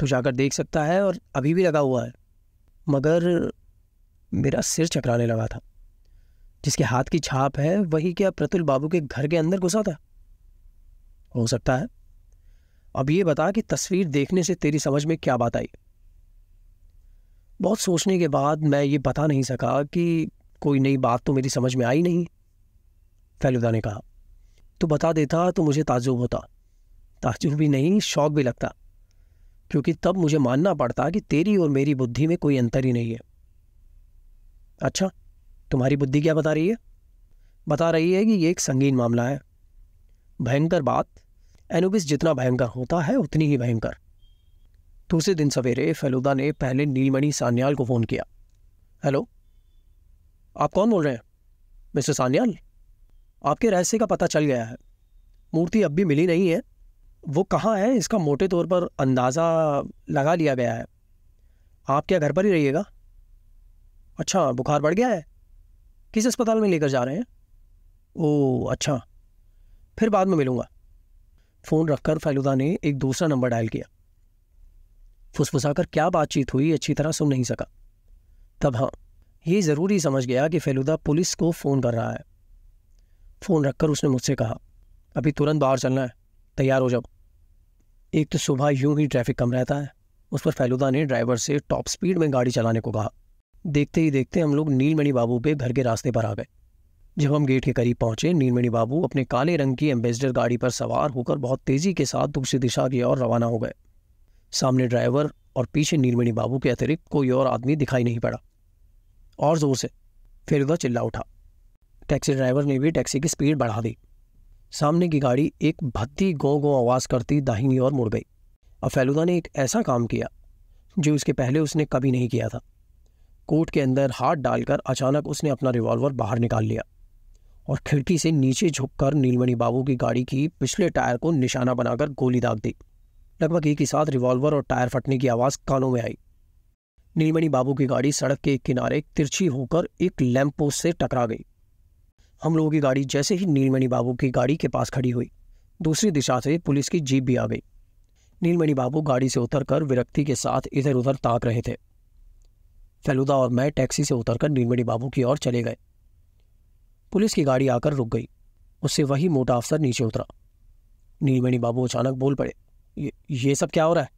तो जाकर देख सकता है और अभी भी लगा हुआ है। मगर मेरा सिर चकराने लगा था। जिसके हाथ की छाप है, वही क्या प्रतुल बाबू के घर के अंदर घुसा था? हो सकता है। अब ये बता कि तस्वीर देखने से तेरी समझ में क्या बात आई। बहुत सोचने के बाद मैं ये बता नहीं सका कि कोई नई बात तो मेरी समझ में आई नहीं, फैलुदा ने कहा। तो बता देता तो मुझे ताजुब होता। ताजुब भी नहीं, शौक भी लगता। क्योंकि तब मुझे मानना पड़ता कि तेरी और मेरी बुद्धि में कोई अंतर ही नहीं है। अच्छा तुम्हारी बुद्धि क्या बता रही है? बता रही है कि ये एक संगीन मामला है। भयंकर बात। एनुबिस जितना भयंकर होता है, उतनी ही भयंकर। दूसरे दिन सवेरे फेलुदा ने पहले नीलमणि सान्याल को फ़ोन किया। हेलो? आप कौन बोल रहे हैं? मिस्टर सान्याल? आपके रहस्य का पता चल गया है। मूर्ति अब भी मिली नहीं है। वो कहाँ है, इसका मोटे तौर पर अंदाज़ा लगा लिया गया है। आप क्या घर पर ही रहिएगा? अच्छा बुखार बढ़ गया है। किस अस्पताल में लेकर जा रहे हैं? ओह अच्छा। फिर बाद में मिलूँगा। फ़ोन रखकर फैलुदा ने एक दूसरा नंबर डायल किया। फुसफुसाकर क्या बातचीत हुई, अच्छी तरह सुन नहीं सका। तब हाँ ये ज़रूरी समझ गया कि फेलुदा पुलिस को फ़ोन कर रहा है। फ़ोन रखकर उसने मुझसे कहा, अभी तुरंत बाहर चलना है, तैयार हो जाओ। एक तो सुबह यूँ ही ट्रैफ़िक कम रहता है, उस पर फैलुदा ने ड्राइवर से टॉप स्पीड में गाड़ी चलाने को कहा। देखते ही देखते हम लोग नीलमणि बाबू पे घर के रास्ते पर आ गए। जब हम गेट के करीब पहुँचे, नीलमणि बाबू अपने काले रंग की एम्बेसडर गाड़ी पर सवार होकर बहुत तेज़ी के साथ दूसरी दिशा की ओर रवाना हो गए। सामने ड्राइवर और पीछे नीलमणि बाबू के अतिरिक्त कोई और आदमी दिखाई नहीं पड़ा। और ज़ोर से फेलुदा चिल्ला उठा। टैक्सी ड्राइवर ने भी टैक्सी की स्पीड बढ़ा दी। सामने की गाड़ी एक भद्दी गो गो आवाज़ करती दाहिनी ओर मुड़ गई अब फैलुदा ने एक ऐसा काम किया, जो उसके पहले उसने कभी नहीं किया था। कोट के अंदर हाथ डालकर अचानक उसने अपना रिवॉल्वर बाहर निकाल लिया और खिड़की से नीचे झुककर नीलमणि बाबू की गाड़ी की पिछले टायर को निशाना बनाकर गोली दाग दी। लगभग एक ही साथ रिवॉल्वर और टायर फटने की आवाज़ कानों में आई। नीलमणि बाबू की गाड़ी सड़क के किनारे तिरछी होकर एक लैंप पोस्ट से टकरा गई। हम लोगों की गाड़ी जैसे ही नीलमणि बाबू की गाड़ी के पास खड़ी हुई दूसरी दिशा से पुलिस की जीप भी आ गई। नीलमणि बाबू गाड़ी से उतरकर विरक्ति के साथ इधर उधर ताक रहे थे। फेलुदा और मैं टैक्सी से उतरकर नीलमणि बाबू की ओर चले गए। पुलिस की गाड़ी आकर रुक गई। उससे वही मोटा अफसर नीचे उतरा। नीलमणि बाबू अचानक बोल पड़े ये, ये सब क्या हो रहा है?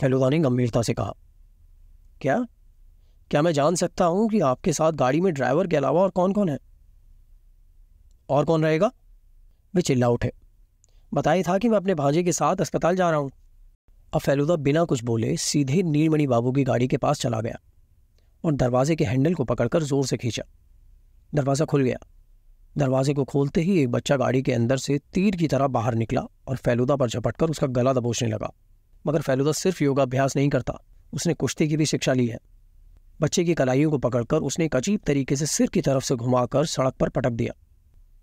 फेलुदा ने गंभीरता से कहा क्या? क्या मैं जान सकता हूँ कि आपके साथ गाड़ी में ड्राइवर के अलावा और कौन कौन है? और कौन रहेगा? वे चिल्ला उठे। बताया था कि मैं अपने भांजे के साथ अस्पताल जा रहा हूँ। अब फेलुदा बिना कुछ बोले सीधे नीलमणि बाबू की गाड़ी के पास चला गया और दरवाजे के हैंडल को पकड़कर ज़ोर से खींचा। दरवाज़ा खुल गया। दरवाजे को खोलते ही एक बच्चा गाड़ी के अंदर से तीर की तरह बाहर निकला और फेलुदा पर झपटकर उसका गला दबोचने लगा। मगर फेलुदा सिर्फ़ योगाभ्यास नहीं करता, उसने कुश्ती की भी शिक्षा ली है। बच्चे की कलाइयों को पकड़कर उसने एक अजीब तरीके से सिर की तरफ़ से घुमाकर सड़क पर पटक दिया।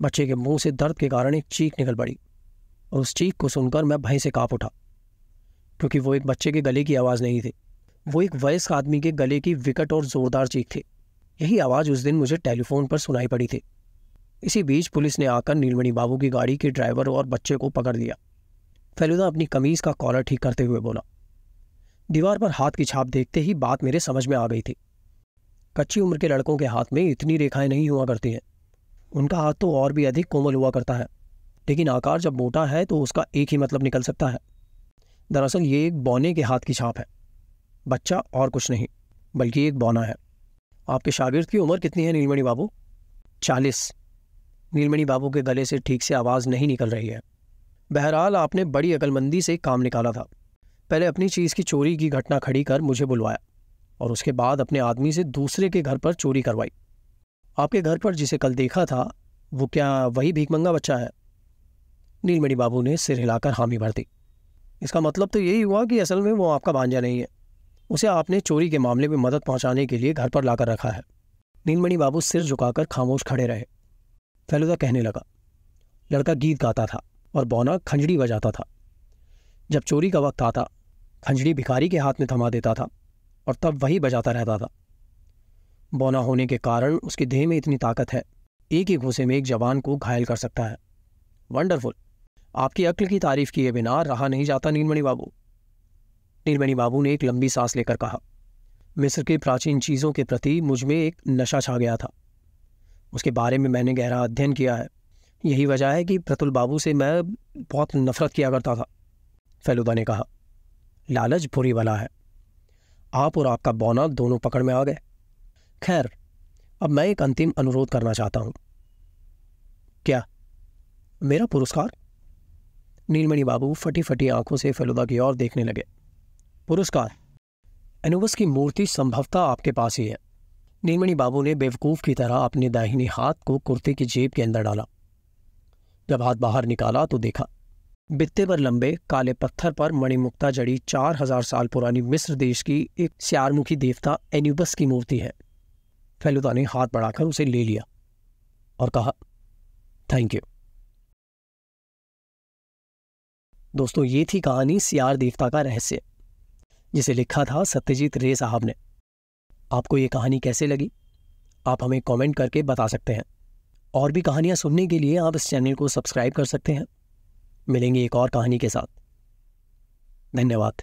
बच्चे के मुँह से दर्द के कारण एक चीख निकल पड़ी और उस चीख को सुनकर मैं भय से काँप उठा, क्योंकि वो एक बच्चे के गले की आवाज़ नहीं थी। वो एक वयस्क आदमी के गले की विकट और जोरदार चीख थी। यही आवाज़ उस दिन मुझे टेलीफोन पर सुनाई पड़ी थी। इसी बीच पुलिस ने आकर नीलमणि बाबू की गाड़ी के ड्राइवर और बच्चे को पकड़ लिया। फेलुदा अपनी कमीज का कॉलर ठीक करते हुए बोला, दीवार पर हाथ की छाप देखते ही बात मेरे समझ में आ गई थी। कच्ची उम्र के लड़कों के हाथ में इतनी रेखाएँ नहीं हुआ करती हैं। उनका हाथ तो और भी अधिक कोमल हुआ करता है, लेकिन आकार जब मोटा है तो उसका एक ही मतलब निकल सकता है। दरअसल ये एक बौने के हाथ की छाप है। बच्चा और कुछ नहीं, बल्कि एक बौना है। आपके शागिर्द की उम्र कितनी है, नीलमणि बाबू? चालीस। नीलमणि बाबू के गले से ठीक से आवाज़ नहीं निकल रही है। बहरहाल, आपने बड़ी अकलमंदी से काम निकाला था। पहले अपनी चीज़ की चोरी की घटना खड़ी कर मुझे बुलवाया, और उसके बाद अपने आदमी से दूसरे के घर पर चोरी करवाई। आपके घर पर जिसे कल देखा था, वो क्या वही भीखमंगा बच्चा है? नीलमणि बाबू ने सिर हिलाकर हामी भर दी। इसका मतलब तो यही हुआ कि असल में वो आपका भांजा नहीं है। उसे आपने चोरी के मामले में मदद पहुँचाने के लिए घर पर लाकर रखा है। नीलमणि बाबू सिर झुकाकर खामोश खड़े रहे। फेलुदा कहने लगा। लड़का गीत गाता था और बौना खंजड़ी बजाता था। जब चोरी का वक्त आता, खंजड़ी भिखारी के हाथ में थमा देता था और तब वही बजाता रहता था। बौना होने के कारण उसके देह में इतनी ताकत है। एक ही घूसे में एक जवान को घायल कर सकता है। वंडरफुल आपकी अक्ल की तारीफ़ किए बिना रहा नहीं जाता नीलमणि बाबू। नीलमणि बाबू ने एक लंबी सांस लेकर कहा। मिस्र की प्राचीन चीज़ों के प्रति मुझमें एक नशा छा गया था। उसके बारे में मैंने गहरा अध्ययन किया है। यही वजह है कि प्रतुल बाबू से मैं बहुत नफरत किया करता था। फेलुदा ने कहा, लालच बुरी वाला है। आप और आपका बौना दोनों पकड़ में आ गए। खैर, अब मैं एक अंतिम अनुरोध करना चाहता हूँ। क्या? मेरा पुरस्कार? नीलमणि बाबू फटी फटी आँखों से फेलुदा की ओर देखने लगे। पुरस्कार? एनुबस की मूर्ति संभवतः आपके पास ही है। नीलमणि बाबू ने बेवकूफ़ की तरह अपने दाहिने हाथ को कुर्ते की जेब के अंदर डाला। जब हाथ बाहर निकाला तो देखा, बित्ते पर लंबे काले पत्थर पर मणिमुक्ता जड़ी चार हज़ार साल पुरानी मिस्र देश की एक स्यारमुखी देवता एन्यूबस की मूर्ति है। फेलुदा ने हाथ बढ़ाकर उसे ले लिया और कहा थैंक यू दोस्तों, ये थी कहानी सियार देवता का रहस्य, जिसे लिखा था सत्यजीत रे साहब ने। आपको ये कहानी कैसे लगी? आप हमें कमेंट करके बता सकते हैं। और भी कहानियाँ सुनने के लिए आप इस चैनल को सब्सक्राइब कर सकते हैं। मिलेंगे एक और कहानी के साथ। धन्यवाद।